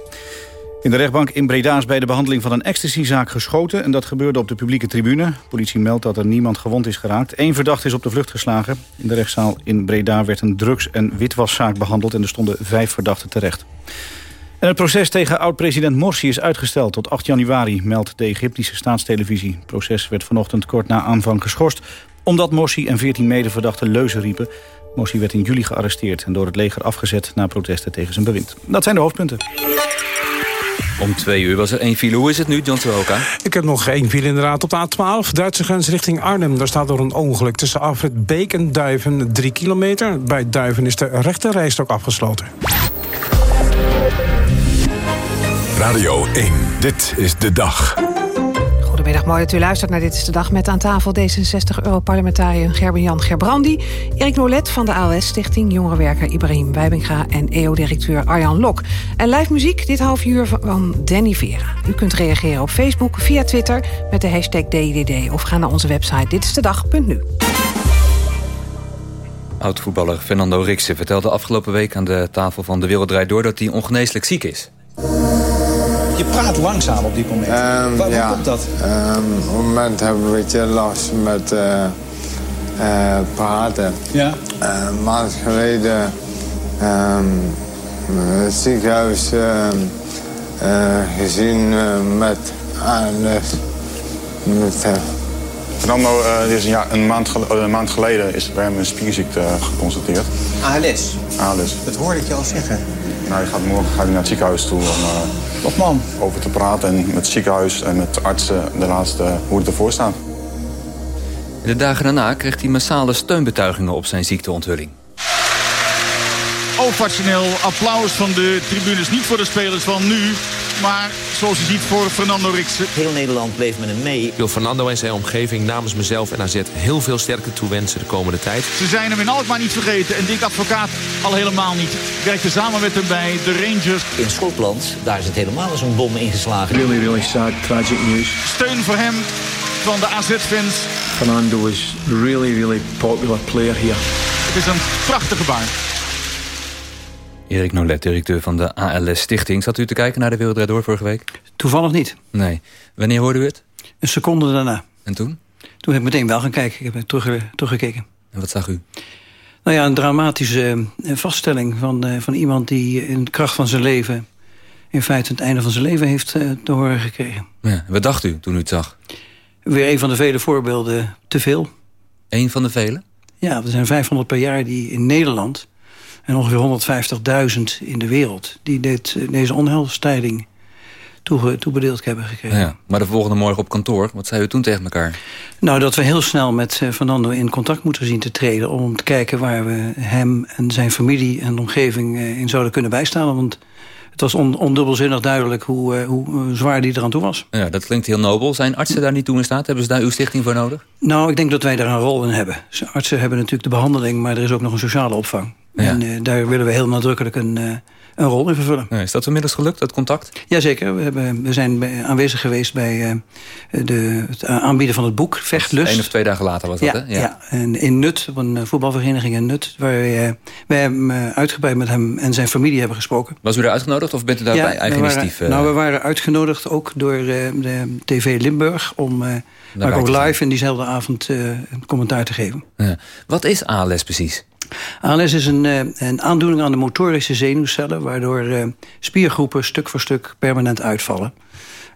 In de rechtbank in Breda is bij de behandeling van een ecstasyzaak geschoten... en dat gebeurde op de publieke tribune. Politie meldt dat er niemand gewond is geraakt. Eén verdachte is op de vlucht geslagen. In de rechtszaal in Breda werd een drugs- en witwaszaak behandeld... en er stonden vijf verdachten terecht. En het proces tegen oud-president Morsi is uitgesteld tot 8 januari, meldt de Egyptische staatstelevisie. Het proces werd vanochtend kort na aanvang geschorst, omdat Morsi en 14 medeverdachten leuzen riepen. Morsi werd in juli gearresteerd en door het leger afgezet na protesten tegen zijn bewind. Dat zijn de hoofdpunten. Om twee uur was er één file. Hoe is het nu, John Teroka? Ik heb nog één file inderdaad op de A12. Duitse grens richting Arnhem. Daar staat door een ongeluk tussen afrit Beek en Duiven 3 kilometer. Bij Duiven is de rechte rijstok afgesloten. Radio 1, dit is de dag. Goedemiddag, mooi dat u luistert naar Dit is de Dag... met aan tafel D66-Europarlementariër Gerben-Jan Gerbrandi... Erik Nolet van de AOS-stichting, jongerenwerker Ibrahim Wijbinga... en EO-directeur Arjan Lok. En live muziek dit half uur van Danny Vera. U kunt reageren op Facebook, via Twitter met de hashtag DDD... of ga naar onze website ditistedag.nu. Oud-voetballer Fernando Rixen vertelde afgelopen week... aan de tafel van De Wereld Draait Door dat hij ongeneeslijk ziek is. Je praat langzaam op dit moment. Um, Waar, ja. komt dat? Um, op het moment hebben we een beetje last met uh, uh, praten. Ja. Uh, maand geleden um, het ziekenhuis gezien met. Met, Fernando uh, is een, ja, een, maand geleden, een maand geleden is bij hem een spierziekte geconstateerd. ALS? ALS. Dat hoorde ik je al zeggen. Nou, je gaat morgen gaat hij naar het ziekenhuis toe om uh, Op man. over te praten. En met het ziekenhuis en met artsen de laatste hoe het ervoor staat. De dagen daarna kreeg hij massale steunbetuigingen op zijn ziekteonthulling. Ovationeel applaus van de tribunes. Niet voor de spelers van nu, maar zoals je ziet voor Fernando Rixen. Heel Nederland bleef met hem mee. Ik wil Fernando en zijn omgeving namens mezelf en AZ heel veel sterkte toewensen de komende tijd. Ze zijn hem in Alkmaar niet vergeten en Dick Advocaat al helemaal niet. Werkte samen met hem bij de Rangers. In Schotland, daar is het helemaal als een bom ingeslagen. Really, really sad, tragic news. Steun voor hem van de AZ-fans. Fernando is really, really popular player here. Het is een prachtige baan. Erik Nolet, directeur van de ALS Stichting. Zat u te kijken naar de Wereld Door vorige week? Toevallig niet. Nee. Wanneer hoorde u het? Een seconde daarna. En toen? Toen heb ik meteen wel gaan kijken. Ik heb terug, teruggekeken. En wat zag u? Nou ja, een dramatische eh, vaststelling van, eh, van iemand die in de kracht van zijn leven... in feite het einde van zijn leven heeft eh, te horen gekregen. Ja, wat dacht u toen u het zag? Weer een van de vele voorbeelden te veel. Eén van de vele? Ja, er zijn 500 per jaar die in Nederland... en ongeveer 150.000 in de wereld... die dit, deze onheilstijding toege, toebedeeld hebben gekregen. Ja, maar de volgende morgen op kantoor, wat zei u toen tegen elkaar? Nou, dat we heel snel met uh, Fernando in contact moeten zien te treden... om te kijken waar we hem en zijn familie en de omgeving uh, in zouden kunnen bijstaan. Want het was on, ondubbelzinnig duidelijk hoe, hoe zwaar die eraan toe was. Ja, dat klinkt heel nobel. Zijn artsen daar niet toe in staat? Hebben ze daar uw stichting voor nodig? Nou, ik denk dat wij daar een rol in hebben. Artsen hebben natuurlijk de behandeling, maar er is ook nog een sociale opvang. Ja. En daar willen we heel nadrukkelijk een een rol in vervullen. Ja, is dat inmiddels gelukt, dat contact? Jazeker. We, hebben, we zijn bij, aanwezig geweest bij uh, de, het aanbieden van het boek Vechtlust. Eén of twee dagen later was dat, ja, hè? Ja. ja. En in Nut, op een voetbalvereniging in Nut... waar wij, wij hem uitgebreid met hem en zijn familie hebben gesproken. Was u daar uitgenodigd of bent u daar bij eigen initiatief? Nou, we waren uitgenodigd ook door de TV Limburg... om uh, ook live in diezelfde avond een commentaar te geven. Ja. Wat is ALS precies? ALS is een, een aandoening aan de motorische zenuwcellen... waardoor spiergroepen stuk voor stuk permanent uitvallen.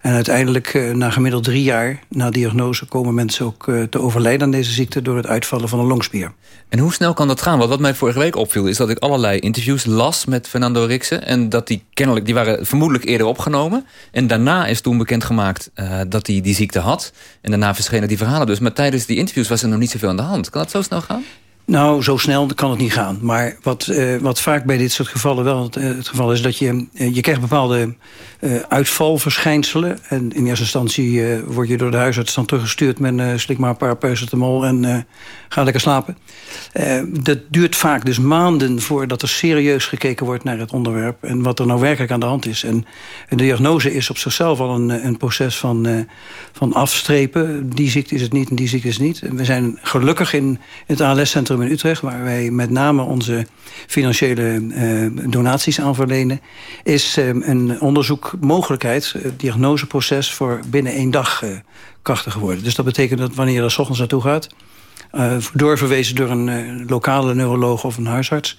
En uiteindelijk, na gemiddeld drie jaar na diagnose... komen mensen ook te overlijden aan deze ziekte... door het uitvallen van een longspier. En hoe snel kan dat gaan? Want wat mij vorige week opviel... is dat ik allerlei interviews las met Fernando Rixen... en dat die kennelijk, die waren vermoedelijk eerder opgenomen. En daarna is toen bekendgemaakt dat hij die ziekte had. En daarna verschenen die verhalen dus. Maar tijdens die interviews was er nog niet zoveel aan de hand. Kan dat zo snel gaan? Nou, zo snel kan het niet gaan. Maar wat, uh, wat vaak bij dit soort gevallen wel het, het geval is... dat je, uh, je krijgt bepaalde uitvalverschijnselen. En in eerste instantie word je door de huisarts dan teruggestuurd... met slik maar een paar paracetamol en ga lekker slapen. dat duurt vaak dus maanden voordat er serieus gekeken wordt naar het onderwerp... en wat er nou werkelijk aan de hand is. En de diagnose is op zichzelf al een, een proces van, van afstrepen. Die ziekte is het niet en die ziekte is het niet. We zijn gelukkig in het ALS-centrum in Utrecht... waar wij met name onze financiële uh, donaties aan verlenen... is uh, een onderzoekmogelijkheid, het diagnoseproces... voor binnen één dag krachtig geworden. Dus dat betekent dat wanneer je er s ochtends naartoe gaat... doorverwezen door een lokale neuroloog of een huisarts...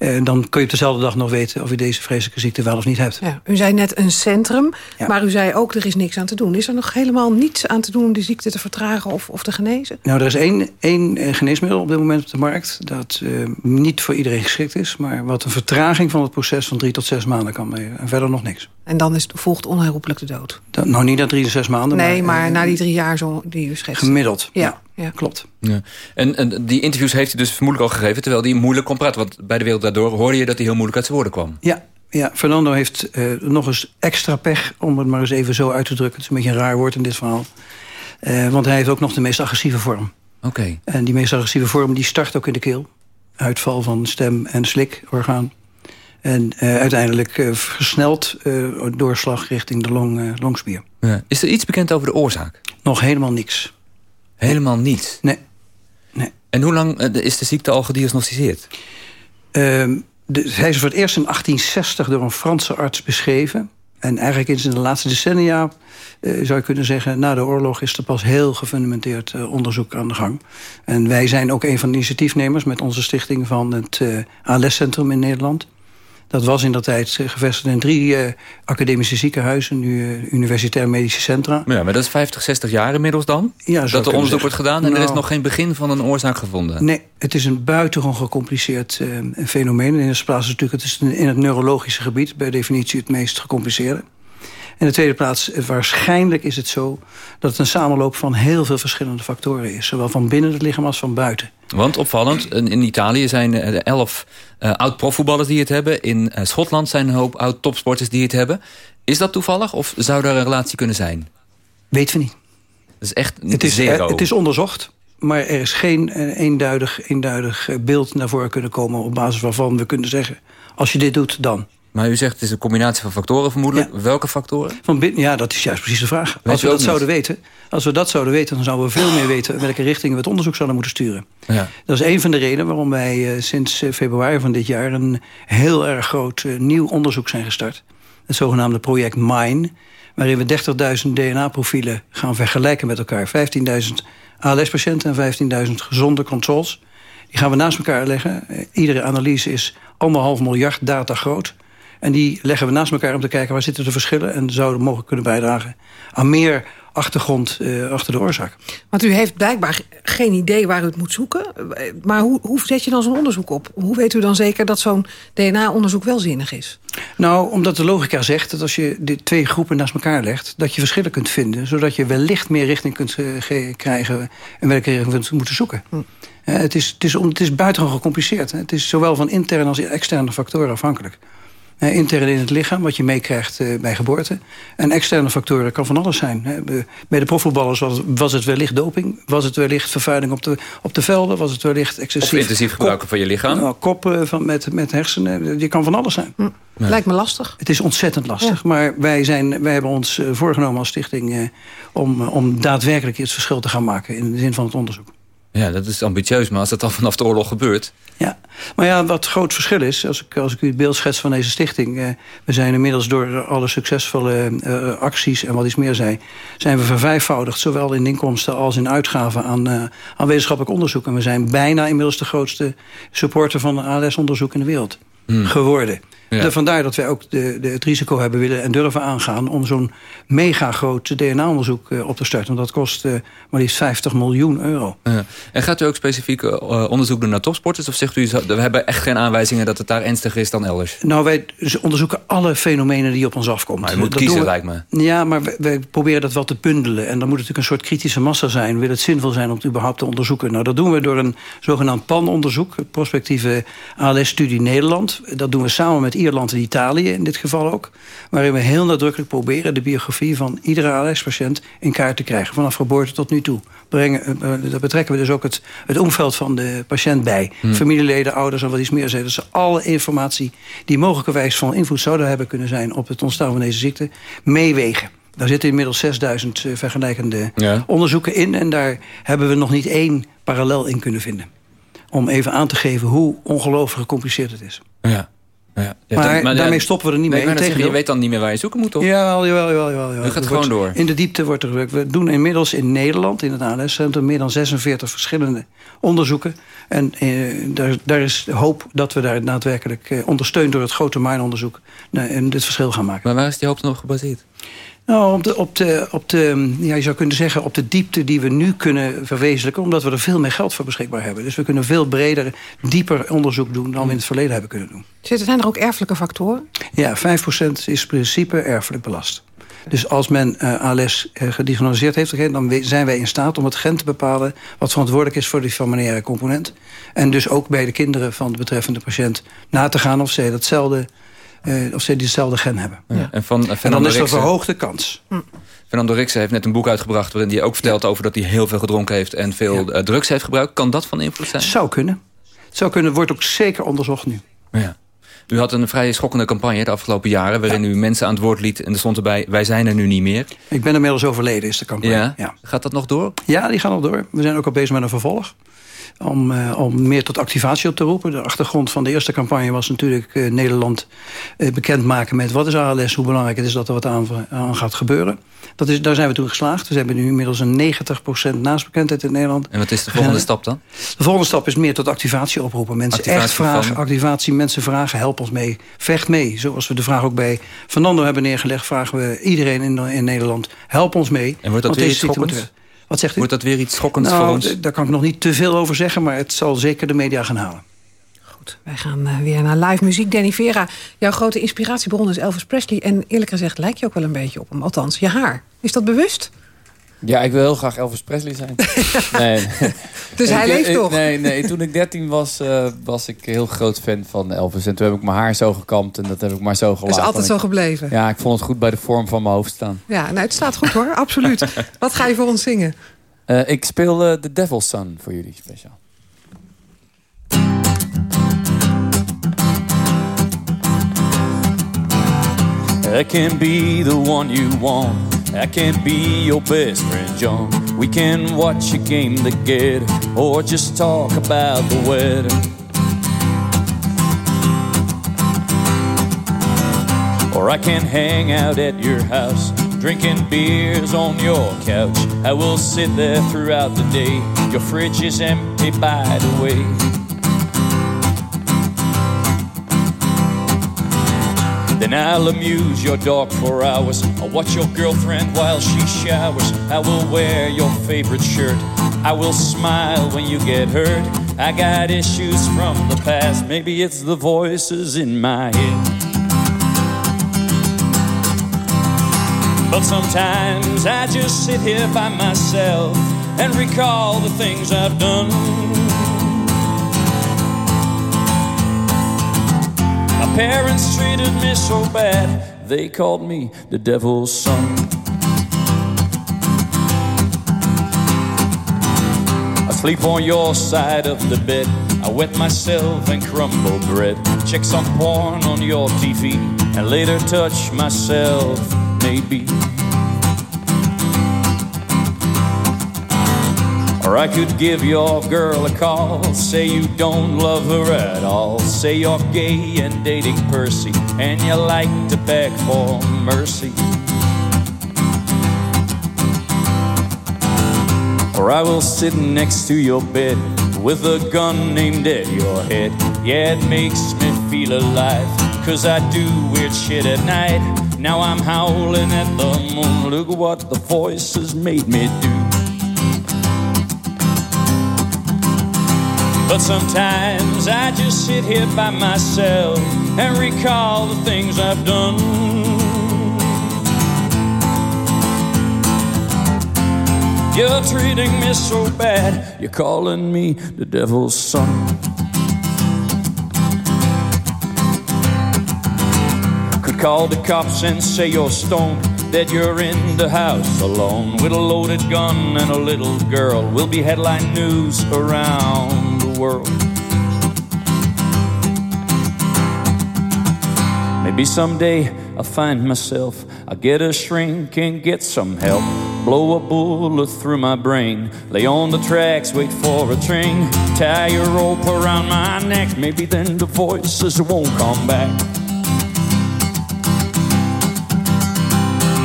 Uh, dan kun je op dezelfde dag nog weten of je deze vreselijke ziekte wel of niet hebt. Ja, u zei net een centrum, ja. maar u zei ook er is niks aan te doen. Is er nog helemaal niets aan te doen om die ziekte te vertragen of, of te genezen? Nou, er is één, één geneesmiddel op dit moment op de markt... dat uh, niet voor iedereen geschikt is... maar wat een vertraging van het proces van drie tot zes maanden kan leveren. En verder nog niks. En dan is, volgt onherroepelijk de dood? Dat, nou, niet na drie tot zes maanden. Nee, maar, maar na die drie jaar zo, die u schetst. Gemiddeld, ja. ja. Ja, klopt. Ja. En, en die interviews heeft hij dus vermoedelijk al gegeven... terwijl hij moeilijk kon praten. Want bij de wereld daardoor hoorde je dat hij heel moeilijk uit zijn woorden kwam. Ja, ja Fernando heeft uh, nog eens extra pech... om het maar eens even zo uit te drukken. Het is een beetje een raar woord in dit verhaal. Uh, want hij heeft ook nog de meest agressieve vorm. Oké. Okay. En die meest agressieve vorm die start ook in de keel. Uitval van stem- en slikorgaan. En uh, uiteindelijk versneld doorslag richting de long, longspier. Ja. Is er iets bekend over de oorzaak? Nog helemaal niks. Helemaal niet? Nee. nee. En hoe lang is de ziekte al gediagnosticeerd? Uh, de, hij is voor het eerst in 1860 door een Franse arts beschreven. En eigenlijk is in de laatste decennia, uh, zou je kunnen zeggen... na de oorlog is er pas heel gefundamenteerd uh, onderzoek aan de gang. En wij zijn ook een van de initiatiefnemers... met onze stichting van het uh, ALS-centrum in Nederland... Dat was in dat tijd gevestigd in drie uh, academische ziekenhuizen, nu uh, universitair medische centra. Ja, maar dat is 50, 60 jaar inmiddels dan? Ja, dat er onderzoek wordt gedaan en nou, er is nog geen begin van een oorzaak gevonden? Nee, het is een buitengewoon gecompliceerd fenomeen. In de plaats is natuurlijk, het is in het neurologische gebied bij definitie het meest gecompliceerde. In de tweede plaats, waarschijnlijk is het zo... dat het een samenloop van heel veel verschillende factoren is. Zowel van binnen het lichaam als van buiten. Want opvallend, in Italië zijn er elf uh, oud-profvoetballers die het hebben. In uh, Schotland zijn een hoop oud-topsporters die het hebben. Is dat toevallig of zou daar een relatie kunnen zijn? Weten we niet. Dat is echt het is, zero. Het is onderzocht. Maar er is geen eenduidig, eenduidig beeld naar voren kunnen komen... op basis waarvan we kunnen zeggen... als je dit doet, dan. Maar u zegt het is een combinatie van factoren vermoedelijk. Ja. Welke factoren? Van binnen, ja, dat is juist precies de vraag. Weet als we dat niet? zouden weten, als we dat zouden weten, dan zouden we veel meer weten in welke richting we het onderzoek zouden moeten sturen. Ja. Dat is een van de redenen waarom wij uh, sinds uh, februari van dit jaar een heel erg groot uh, nieuw onderzoek zijn gestart. Het zogenaamde project MINE, waarin we 30.000 DNA-profielen gaan vergelijken met elkaar. 15.000 ALS-patiënten en 15.000 gezonde controls Die gaan we naast elkaar leggen. Eh, iedere analyse is anderhalf miljard data groot. En die leggen we naast elkaar om te kijken waar zitten de verschillen... en zouden mogelijk kunnen bijdragen aan meer achtergrond uh, achter de oorzaak. Want u heeft blijkbaar geen idee waar u het moet zoeken. Maar hoe, hoe zet je dan zo'n onderzoek op? Hoe weet u dan zeker dat zo'n DNA-onderzoek wel zinnig is? Nou, omdat de logica zegt dat als je de twee groepen naast elkaar legt... dat je verschillen kunt vinden, zodat je wellicht meer richting kunt uh, krijgen... en welke richting kunt moeten zoeken. Hm. Uh, het, is, het, is, het is buitengewoon gecompliceerd. Hè? Het is zowel van interne als externe factoren afhankelijk. Uh, intern in het lichaam, wat je meekrijgt uh, bij geboorte. En externe factoren kan van alles zijn. Hè. Bij de profvoetballers was, was, het wellicht doping. Was het wellicht vervuiling op de, op de velden. Was het wellicht excessief... Of intensief gebruiken van je lichaam. Nou, kop uh, van, met, met hersenen. Die kan van alles zijn. Hm. Ja. Lijkt me lastig. Het is ontzettend lastig. Ja. Maar wij, zijn, wij hebben ons voorgenomen als stichting... om, om daadwerkelijk het verschil te gaan maken. In de zin van het onderzoek. Ja, dat is ambitieus, maar als dat al vanaf de oorlog gebeurt... Ja, maar ja, wat groot verschil is, als ik, als ik u het beeld schets van deze stichting... Eh, we zijn inmiddels door alle succesvolle uh, acties en wat iets meer zijn... zijn we vervijfvoudigd, zowel in inkomsten als in uitgaven aan, uh, aan wetenschappelijk onderzoek. En we zijn bijna inmiddels de grootste supporter van ALS-onderzoek in de wereld hmm. geworden. Ja. De, vandaar dat wij ook de, de, het risico hebben willen en durven aangaan... om zo'n mega groot DNA-onderzoek uh, op te starten. Want dat kost uh, maar liefst 50 miljoen euro. Ja. En gaat u ook specifiek uh, onderzoek doen naar topsporters? Of zegt u, we hebben echt geen aanwijzingen dat het daar ernstiger is dan elders? Nou, wij onderzoeken alle fenomenen die op ons afkomen. Maar je moet dat kiezen, we, lijkt me. Ja, maar wij, wij, proberen dat wel te bundelen. En dan moet het natuurlijk een soort kritische massa zijn. Wil het zinvol zijn om het überhaupt te onderzoeken? Nou, dat doen we door een zogenaamd PAN-onderzoek. Prospectieve ALS-studie Nederland. Dat doen we samen met Ierland en Italië in dit geval ook. Waarin we heel nadrukkelijk proberen de biografie van iedere ALS-patiënt in kaart te krijgen. Vanaf geboorte tot nu toe. Brengen, uh, daar betrekken we dus ook het, het omveld van de patiënt bij. Hmm. Familieleden, ouders en wat iets meer zijn. Dat ze alle informatie die mogelijkerwijs van invloed zouden hebben kunnen zijn... op het ontstaan van deze ziekte, meewegen. Daar zitten inmiddels 6000 uh, vergelijkende ja. onderzoeken in. En daar hebben we nog niet één parallel in kunnen vinden. Om even aan te geven hoe ongelooflijk gecompliceerd het is. Ja. Ja, ja, maar, maar, daarmee stoppen we er niet mee. Zeggen, je weet dan niet meer waar je zoeken moet, toch? Jawel, jawel, jawel. jawel, jawel. U gaat gewoon door. In de diepte wordt er gewerkt. We doen inmiddels in Nederland, in het ALS-centrum... meer dan 46 verschillende onderzoeken. En eh, daar, daar is hoop dat we daar daadwerkelijk... Eh, ondersteund door het grote mijnonderzoek... Uh, dit verschil gaan maken. Maar waar is die hoop nog gebaseerd? Nou, op de, op de, op de, ja, je zou kunnen zeggen op de diepte die we nu kunnen verwezenlijken... omdat we er veel meer geld voor beschikbaar hebben. Dus we kunnen veel breder, dieper onderzoek doen... dan we in het verleden hebben kunnen doen. Zijn er ook erfelijke factoren? Ja, 5% is in principe erfelijk belast. Dus als men uh, ALS uh, gediagnosticeerd heeft, dan zijn wij in staat om het gen te bepalen... wat verantwoordelijk is voor die familiaire component. En dus ook bij de kinderen van de betreffende patiënt na te gaan... of zij datzelfde uh, of ze diezelfde gen hebben. Ja. En, van, uh, en dan is er een verhoogde kans. Hm. Fernando Rixen heeft net een boek uitgebracht... waarin hij ook vertelt over dat hij heel veel gedronken heeft... en veel ja. drugs heeft gebruikt. Kan dat van invloed zijn? Zou kunnen. Het zou kunnen, wordt ook zeker onderzocht nu. Ja. U had een vrij schokkende campagne de afgelopen jaren... waarin ja. u mensen aan het woord liet en er stond erbij... wij zijn er nu niet meer. Ik ben inmiddels overleden, is de campagne. Ja. ja. Gaat dat nog door? Ja, die gaat nog door. We zijn ook al bezig met een vervolg om, uh, om meer tot activatie op te roepen. De achtergrond van de eerste campagne was natuurlijk uh, Nederland uh, bekendmaken met wat is ALS, hoe belangrijk het is dat er wat aan, aan gaat gebeuren. Dat is, daar zijn we toen geslaagd. We hebben nu inmiddels een 90% naastbekendheid in Nederland. En wat is de volgende stap dan? De volgende stap is meer tot activatie oproepen. Mensen activatie echt vragen, van... activatie, mensen vragen, help ons mee. Vecht mee. Zoals we de vraag ook bij Fernando hebben neergelegd... vragen we iedereen in, in Nederland, help ons mee. En wordt dat weer iets schokkends? Wat zegt u? Wordt dat weer iets schokkends nou, voor ons? Daar kan ik nog niet te veel over zeggen, maar het zal zeker de media gaan halen. Goed, wij gaan uh, weer naar live muziek. Danny Vera, jouw grote inspiratiebron is Elvis Presley. En eerlijk gezegd lijk je ook wel een beetje op hem. Althans, je haar. Is dat bewust? Ja, ik wil heel graag Elvis Presley zijn. nee. Dus hij ik, leeft ik, toch? Nee, nee, toen ik 13 was, uh, was ik heel groot fan van Elvis. En toen heb ik mijn haar zo gekamd en dat heb ik maar zo gelaten. is altijd zo gebleven? Ja, ik vond het goed bij de vorm van mijn hoofd staan. Ja, nou, het staat goed hoor, absoluut. Wat ga je voor ons zingen? Uh, ik speel uh, The Devil's Son voor jullie speciaal. I can be the one you want. I can't be your best friend, John. We can watch a game together or just talk about the weather. Or I can hang out at your house drinking beers on your couch. I will sit there throughout the day. Your fridge is empty, by the way. And I'll amuse your dog for hours. I'll watch your girlfriend while she showers. I will wear your favorite shirt. I will smile when you get hurt. I got issues from the past. Maybe it's the voices in my head. But sometimes I just sit here by myself and recall the things I've done. Parents treated me so bad, they called me the devil's son. I sleep on your side of the bed. I wet myself and crumble bread. Check some porn on your TV and later touch myself, maybe. Or I could give your girl a call, say you don't love her at all. Say you're gay and dating Percy, and you like to beg for mercy. Or I will sit next to your bed with a gun aimed at your head. Yeah, it makes me feel alive, cause I do weird shit at night. Now I'm howling at the moon, look what the voices made me do. But sometimes I just sit here by myself and recall the things I've done. You're treating me so bad, you're calling me the devil's son. Could call the cops and say you're stoned, that you're in the house alone with a loaded gun and a little girl. Will be headline news around world. Maybe someday I'll find myself. I'll get a shrink and get some help. Blow a bullet through my brain. Lay on the tracks, wait for a train. Tie a rope around my neck. Maybe then the voices won't come back.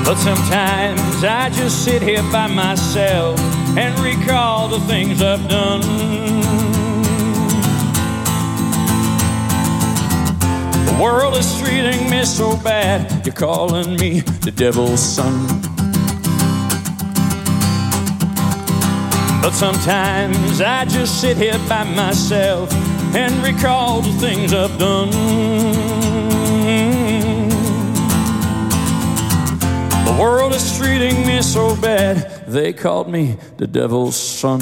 But sometimes I just sit here by myself and recall the things I've done. The world is treating me so bad, you're calling me the devil's son. But sometimes I just sit here by myself and recall the things I've done. The world is treating me so bad, they called me the devil's son.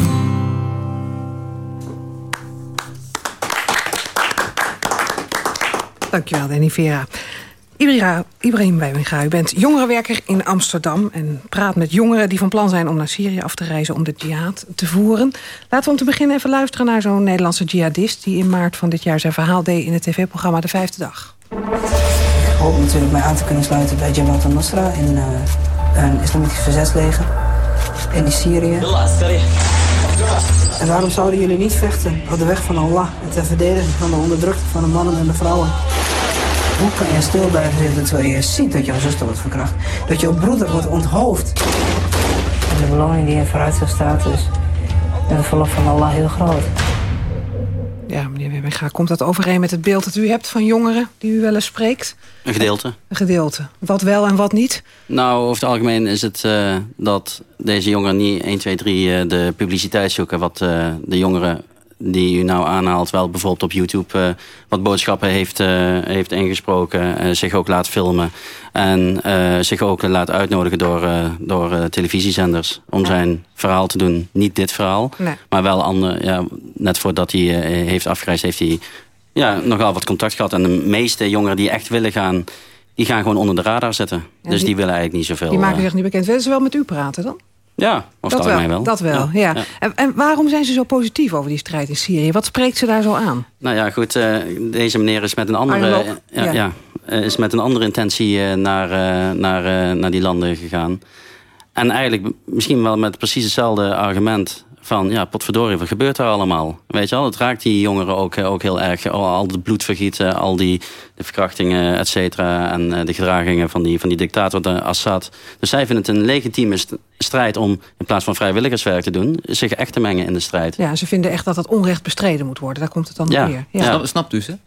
Dankjewel, Danny Vera. Ibrahim, Ibrahim Wijminga, u bent jongerenwerker in Amsterdam... en praat met jongeren die van plan zijn om naar Syrië af te reizen... om de jihad te voeren. Laten we om te beginnen even luisteren naar zo'n Nederlandse jihadist... die in maart van dit jaar zijn verhaal deed in het tv-programma De Vijfde Dag. Ik hoop natuurlijk mij aan te kunnen sluiten bij Jabhat al-Nusra... in uh, een islamitisch verzetsleger in Syrië. En waarom zouden jullie niet vechten op de weg van Allah... en ter verdediging van de onderdrukte van de mannen en de vrouwen... Hoe kan je stil blijven zitten terwijl je ziet dat jouw zuster wordt verkracht? Dat jouw broeder wordt onthoofd? De beloning die in vooruitzicht staat is met de verlof van Allah heel groot. Komt dat overeen met het beeld dat u hebt van jongeren die u wel eens spreekt? Een gedeelte. Een gedeelte. Wat wel en wat niet? Nou, over het algemeen is het uh, dat deze jongeren niet 1, 2, 3 uh, de publiciteit zoeken... wat uh, de jongeren die u nou aanhaalt, wel bijvoorbeeld op YouTube uh, wat boodschappen heeft, uh, heeft ingesproken, uh, zich ook laat filmen en zich ook laat uitnodigen door, door televisiezenders om zijn verhaal te doen. Niet dit verhaal, nee. maar wel ander, ja, net voordat hij heeft afgereisd, heeft hij ja, nogal wat contact gehad. En de meeste jongeren die echt willen gaan, die gaan gewoon onder de radar zitten. Ja, dus die, die, willen eigenlijk niet zoveel. Die maken zich niet bekend. Willen ze wel met u praten dan? Ja, of dat wel, wel. Dat wel, ja. ja. En, en, waarom zijn ze zo positief over die strijd in Syrië? Wat spreekt ze daar zo aan? Nou ja, goed, uh, deze meneer is met een andere, ja, ja. is met een andere intentie uh, naar, naar, naar die landen gegaan. En eigenlijk misschien wel met precies hetzelfde argument van, ja, potverdorie, wat gebeurt er allemaal? Weet je wel, het raakt die jongeren ook, ook heel erg. Al het bloedvergieten, al die de verkrachtingen, et cetera... en de gedragingen van die, van die dictator Assad. Dus zij vinden het een legitieme strijd om, in plaats van vrijwilligerswerk te doen... zich echt te mengen in de strijd. Ja, ze vinden echt dat dat onrecht bestreden moet worden. Daar komt het dan ja. neer. Ja. Snapt u ze?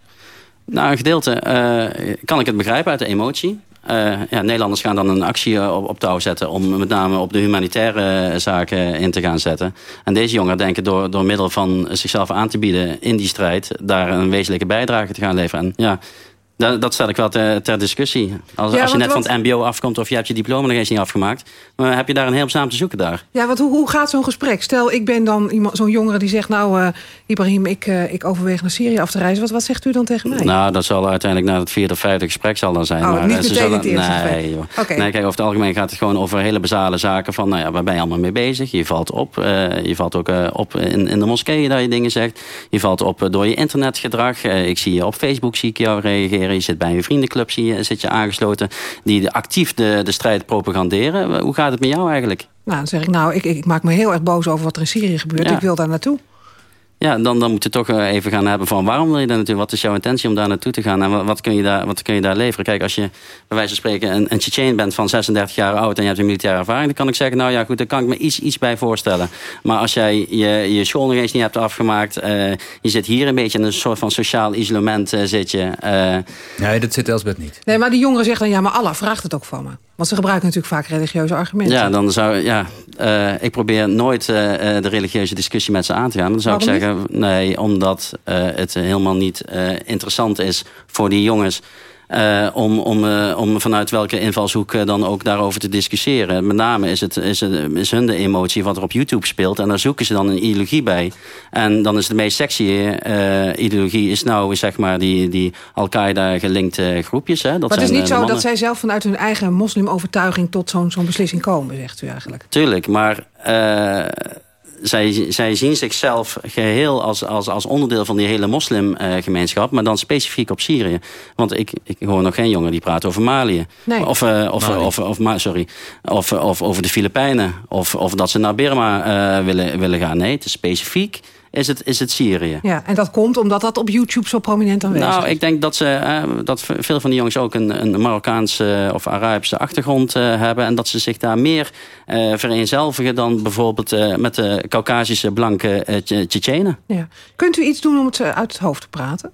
Nou, een gedeelte uh, kan ik het begrijpen uit de emotie. Uh, ja, Nederlanders gaan dan een actie op, op, touw zetten... om met name op de humanitaire zaken in te gaan zetten. En deze jongeren denken door, door middel van zichzelf aan te bieden in die strijd... daar een wezenlijke bijdrage te gaan leveren. En ja, dat, dat stel ik wel ter, ter discussie. Als, als je net van het mbo afkomt of je hebt je diploma nog eens niet afgemaakt... Maar heb je daar een heel samen te zoeken daar? Ja, want hoe, hoe gaat zo'n gesprek? Stel, ik ben dan zo'n jongere die zegt... nou, uh, Ibrahim, ik, uh, ik overweeg naar Syrië af te reizen. Wat, wat zegt u dan tegen mij? Nou, dat zal uiteindelijk na het vierde of vijfde gesprek zal dan zijn. Oh, maar, niet ze zullen, nee, joh. Okay. nee, kijk, over het algemeen gaat het gewoon over hele basale zaken... van, nou ja, waar ben je allemaal mee bezig? Je valt op. Uh, je valt ook op in, in de moskeeën dat je dingen zegt. Je valt op door je internetgedrag. ik zie je op Facebook zie ik jou reageren. Je zit bij een vriendenclub, zie je, zit je aangesloten... die actief de, de strijd propaganderen. Hoe gaat het met jou eigenlijk? Nou, dan zeg ik, nou, ik, ik maak me heel erg boos over wat er in Syrië gebeurt. Ik wil daar naartoe. Ja, dan, dan moet je toch eh, even gaan hebben van waarom wil je daar naartoe? Wat is jouw intentie om daar naartoe te gaan? En wat kun je daar, wat kun je daar leveren? Kijk, als je bij wijze van spreken een, een Tsjetsjen bent van 36 jaar oud... en je hebt een militaire ervaring, dan kan ik zeggen... nou ja, goed, daar kan ik me iets, iets bij voorstellen. Maar als jij je, je school nog eens niet hebt afgemaakt... Uh, je zit hier een beetje in een soort van sociaal isolement uh, zit je. nee, dat zit Elsbeth niet. Nee, maar die jongeren zeggen dan... ja, maar Allah vraagt het ook van me. Want ze gebruiken natuurlijk vaak religieuze argumenten. Ja, dan zou ja, uh, ik probeer nooit uh, de religieuze discussie met ze aan te gaan. Dan zou Waarom ik zeggen, nee, omdat uh, het helemaal niet interessant is voor die jongens uh, om, om, uh, om vanuit welke invalshoek uh, dan ook daarover te discussiëren. Met name is, het, is, het, is hun de emotie wat er op YouTube speelt. En daar zoeken ze dan een ideologie bij. En dan is de meest sexy ideologie is nou zeg maar die, die Al-Qaeda gelinkte groepjes. Hè? Dat maar het is niet zo dat zij zelf vanuit hun eigen moslimovertuiging tot zo'n zo'n beslissing komen, zegt u eigenlijk. Tuurlijk, maar zij, zij zien zichzelf geheel als, als, als onderdeel van die hele moslimgemeenschap... maar dan specifiek op Syrië. Want ik, ik hoor nog geen jongen die praat over Malië. Nee. Of, uh, of, Mali. of, of, of, sorry. Of, of over de Filipijnen. Of, of dat ze naar Burma uh, willen, willen gaan. Nee, het is specifiek is het, is het Syrië. Ja, en dat komt omdat dat op YouTube zo prominent aanwezig is? Nou, ik denk dat, ze, uh, dat veel van die jongens ook een, een Marokkaanse of Arabische achtergrond uh, hebben... en dat ze zich daar meer uh, vereenzelvigen dan bijvoorbeeld met de Caucasische blanke Tsjetsjenen. Ja. Kunt u iets doen om het uit het hoofd te praten?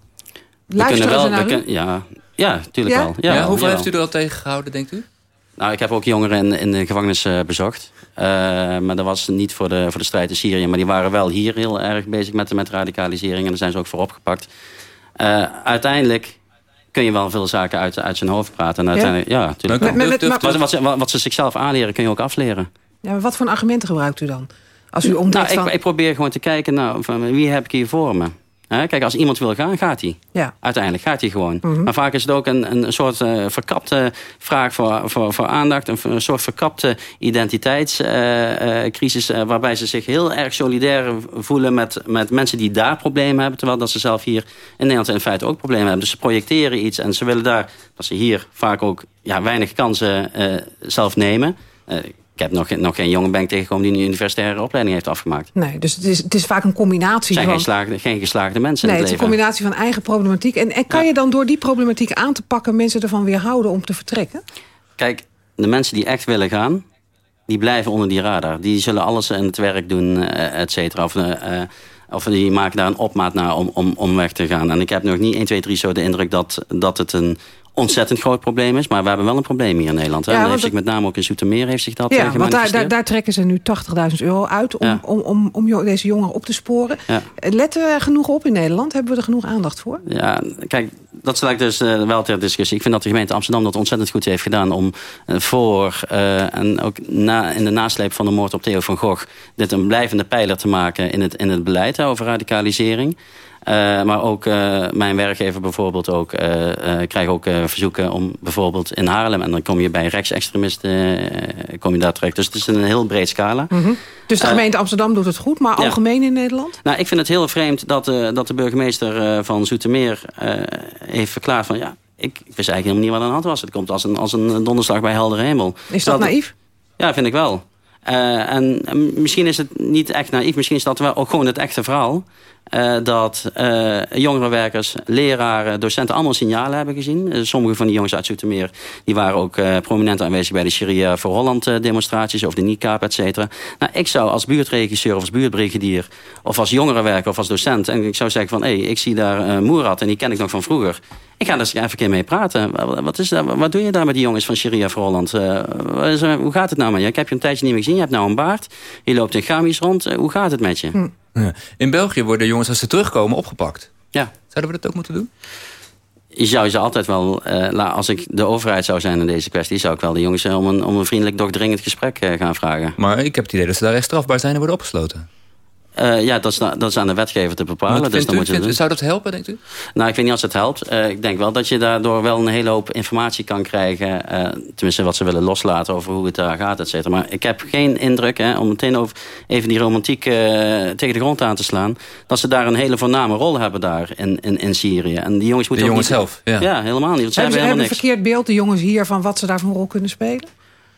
Luisteren we kunnen wel, we kun, ja, ja, natuurlijk ja? wel. Ja, ja, hoeveel ja. heeft u er al tegen gehouden, denkt u? Nou, ik heb ook jongeren in, in de gevangenis uh, bezocht. Uh, maar dat was niet voor de, voor de strijd in Syrië. Maar die waren wel hier heel erg bezig met, met radicalisering. En daar zijn ze ook voor opgepakt. Uh, uiteindelijk kun je wel veel zaken uit, uit zijn hoofd praten. En uiteindelijk, ja, ja natuurlijk. Met, met, met, wat, wat, ze, wat ze zichzelf aanleren, kun je ook afleren. Ja, maar wat voor argumenten gebruikt u dan? Als u nou, van... ik, ik probeer gewoon te kijken, nou, van wie heb ik hier voor me? Kijk, als iemand wil gaan, gaat hij. Ja. Uiteindelijk gaat hij gewoon. Mm -hmm. Maar vaak is het ook een, een soort uh, verkapte vraag voor, voor, voor aandacht. Een, een soort verkapte identiteitscrisis... Uh, uh, waarbij ze zich heel erg solidair voelen met, met mensen die daar problemen hebben. Terwijl dat ze zelf hier in Nederland in feite ook problemen hebben. Dus ze projecteren iets en ze willen daar... dat ze hier vaak ook ja, weinig kansen zelf nemen... Ik heb nog, nog geen jonge bank tegengekomen die een universitaire opleiding heeft afgemaakt. Nee, dus het is, het is vaak een combinatie zijn van... Geen, geslaagde, geen geslaagde mensen Nee, in het het is een combinatie van eigen problematiek. En, en kan Ja. je dan door die problematiek aan te pakken... mensen ervan weerhouden om te vertrekken? Kijk, de mensen die echt willen gaan... die blijven onder die radar. Die zullen alles in het werk doen, eh, et cetera. Of, eh, of die maken daar een opmaat naar om, om, om weg te gaan. En ik heb nog niet 1, 2, 3 zo de indruk dat, dat het een ontzettend groot probleem is. Maar we hebben wel een probleem hier in Nederland. Hè? Ja, heeft zich met name ook in Zoetermeer heeft zich dat eh, Ja, want daar, daar, trekken ze nu 80.000 euro uit... om, Ja. om, om, om deze jongeren op te sporen. Ja. Letten we er genoeg op in Nederland? Hebben we er genoeg aandacht voor? Ja, kijk, dat ik dus eh, wel ter discussie. Ik vind dat de gemeente Amsterdam dat ontzettend goed heeft gedaan... om eh, voor eh, en ook na, in de nasleep van de moord op Theo van Gogh... dit een blijvende pijler te maken in het, in het beleid hè, over radicalisering... Eh, maar ook eh, mijn werkgever bijvoorbeeld ook, eh krijgt ook verzoeken om bijvoorbeeld in Haarlem... en dan kom je bij rechtsextremisten kom je daar terecht. Dus het is een heel breed scala. Mhm. Dus de gemeente Amsterdam doet het goed, maar ja. algemeen in Nederland? Nou, ik vind het heel vreemd dat, dat de burgemeester van Zoetermeer heeft verklaard van... ja, ik, ik wist eigenlijk helemaal niet wat aan de hand was. Het komt als een, als een donderslag bij heldere hemel. Is dat naïef? Ja, vind ik wel. Uh, en misschien is het niet echt naïef, misschien is dat wel ook gewoon het echte verhaal. Uh, dat uh, jongerenwerkers, leraren, docenten allemaal signalen hebben gezien. sommige van die jongens uit Zoetermeer die waren ook prominent aanwezig bij de Sharia voor Holland demonstraties over de NICAP, et cetera. Nou, ik zou als buurtregisseur of als buurtbrigadier of als jongerenwerker of als docent en ik zou zeggen van hé, hey, ik zie daar Moerad en die ken ik nog van vroeger. Ik ga er eens even een keer mee praten. Wat, is dat, wat doe je daar met die jongens van Sharia voor Holland? hoe gaat het nou met je? Ik heb je een tijdje niet meer gezien, je hebt nou een baard, je loopt in gamies rond. hoe gaat het met je? Hm. Ja. In België worden jongens als ze terugkomen opgepakt. Ja. Zouden we dat ook moeten doen? Je zou ze altijd wel, uh, als ik de overheid zou zijn in deze kwestie... zou ik wel de jongens om een, om een vriendelijk, doch dringend gesprek uh, gaan vragen. Maar ik heb het idee dat ze daar echt strafbaar zijn en worden opgesloten. Uh, ja, dat is, dat is aan de wetgever te bepalen. Dus dan u, vindt, zou dat helpen, denkt u? Nou, ik weet niet als het helpt. Uh, ik denk wel dat je daardoor wel een hele hoop informatie kan krijgen. Uh, tenminste, wat ze willen loslaten over hoe het daar gaat, et cetera. Maar ik heb geen indruk, hè, om meteen over even die romantiek tegen de grond aan te slaan... dat ze daar een hele voorname rol hebben daar in, in, in Syrië. En die jongens moeten de jongens zelf, ja. ja. helemaal niet. Want ze hebben, hebben, hebben een verkeerd beeld, de jongens hier, van wat ze daar voor een rol kunnen spelen?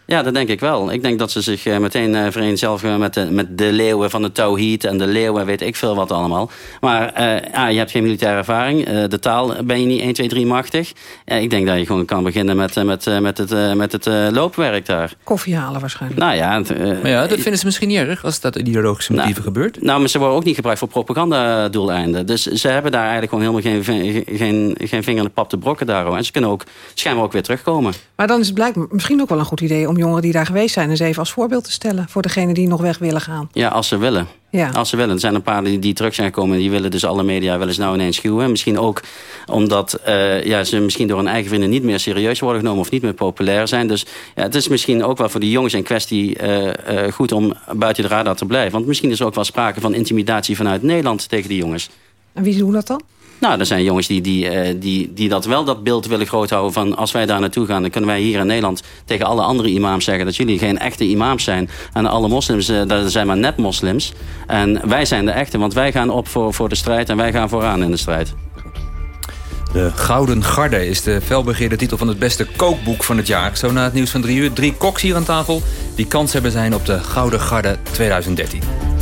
Ja, dat denk ik wel. Ik denk dat ze zich uh, meteen uh, vereenzelvigen met de, met de leeuwen van de Tawhid... en de leeuwen weet ik veel wat allemaal. Maar uh, je hebt geen militaire ervaring. de taal ben je niet 1, 2, 3 machtig. ik denk dat je gewoon kan beginnen met, met, met het, met het loopwerk daar. Koffie halen waarschijnlijk. Nou ja... maar ja, dat vinden ze misschien niet erg als dat ideologische nou, motieven nou, gebeurt. Nou, maar ze worden ook niet gebruikt voor propagandadoeleinden. Dus ze hebben daar eigenlijk gewoon helemaal geen, geen, geen vinger in de pap te brokken daarom. En ze kunnen ook schijnbaar ook weer terugkomen. Maar dan is het blijkbaar misschien ook wel een goed idee om jongeren die daar geweest zijn... eens even als voorbeeld te stellen voor degenen die nog weg willen gaan. Ja, als ze willen. Ja. Als ze willen. Er zijn een paar die, die terug zijn gekomen... die willen dus alle media wel eens nou ineens schuwen. Misschien ook omdat uh, ja, ze misschien door hun eigen vrienden... niet meer serieus worden genomen of niet meer populair zijn. Dus ja, het is misschien ook wel voor die jongens in kwestie uh, uh, goed... om buiten de radar te blijven. Want misschien is er ook wel sprake van intimidatie vanuit Nederland tegen die jongens. En wie doen dat dan? Nou, er zijn jongens die, die, uh, die, die dat wel dat beeld willen groothouden van als wij daar naartoe gaan, dan kunnen wij hier in Nederland tegen alle andere imams zeggen dat jullie geen echte imams zijn. En alle moslims, uh, dat zijn maar net moslims. En wij zijn de echte, want wij gaan op voor, voor de strijd en wij gaan vooraan in de strijd. De Gouden Garde is de felbegeerde titel van het beste kookboek van het jaar. Zo na het nieuws van drie uur, drie koks hier aan tafel... die kans hebben zijn op de Gouden Garde 2013.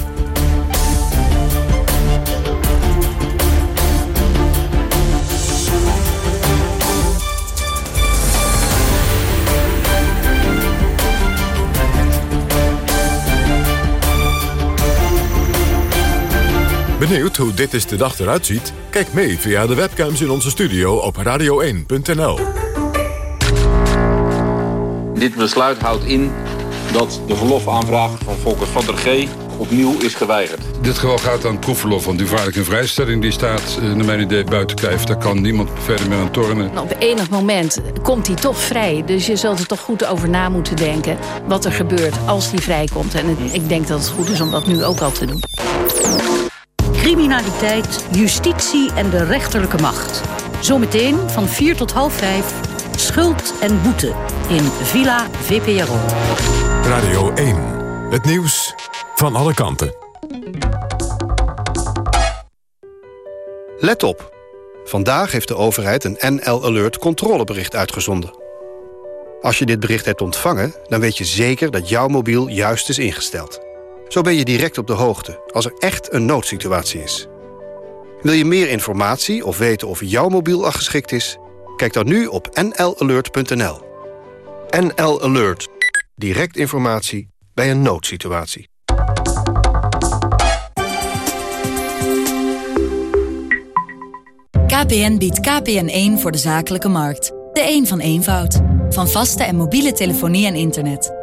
Benieuwd hoe dit is de dag eruit ziet? Kijk mee via de webcams in onze studio op radio1.nl. Dit besluit houdt in dat de verlofaanvraag van Volker van der G opnieuw is geweigerd. Dit geval gaat aan proefverlof, want die vaarlijke vrijstelling... die staat, eh, naar mijn idee, buiten kijf. Daar kan niemand verder meer aan tornen. Nou, op enig moment komt hij toch vrij. Dus je zult er toch goed over na moeten denken... wat er gebeurt als hij vrijkomt. En ik denk dat het goed is om dat nu ook al te doen criminaliteit, justitie en de rechterlijke macht. Zometeen van 4 tot half 5 Schuld en Boete in Villa VPRO. Radio 1, het nieuws van alle kanten. Let op. Vandaag heeft de overheid een NL Alert controlebericht uitgezonden. Als je dit bericht hebt ontvangen, dan weet je zeker dat jouw mobiel juist is ingesteld. Zo ben je direct op de hoogte als er echt een noodsituatie is. Wil je meer informatie of weten of jouw mobiel al geschikt is? Kijk dan nu op nlalert.nl. NL Alert. Direct informatie bij een noodsituatie. KPN biedt KPN1 voor de zakelijke markt. De een van eenvoud. Van vaste en mobiele telefonie en internet.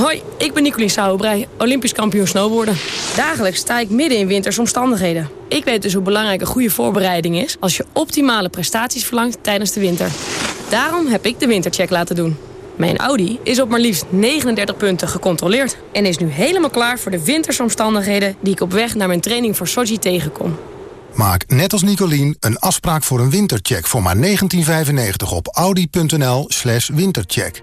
Hoi, ik ben Nicolien Sauerbrei, Olympisch kampioen snowboarden. Dagelijks sta ik midden in wintersomstandigheden. Ik weet dus hoe belangrijk een goede voorbereiding is... als je optimale prestaties verlangt tijdens de winter. Daarom heb ik de wintercheck laten doen. Mijn Audi is op maar liefst 39 punten gecontroleerd... en is nu helemaal klaar voor de wintersomstandigheden... die ik op weg naar mijn training voor Sochi tegenkom. Maak net als Nicolien een afspraak voor een wintercheck voor maar 1995 op audi.nl slash wintercheck.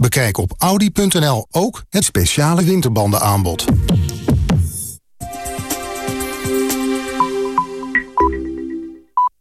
Bekijk op audi.nl ook het speciale winterbandenaanbod.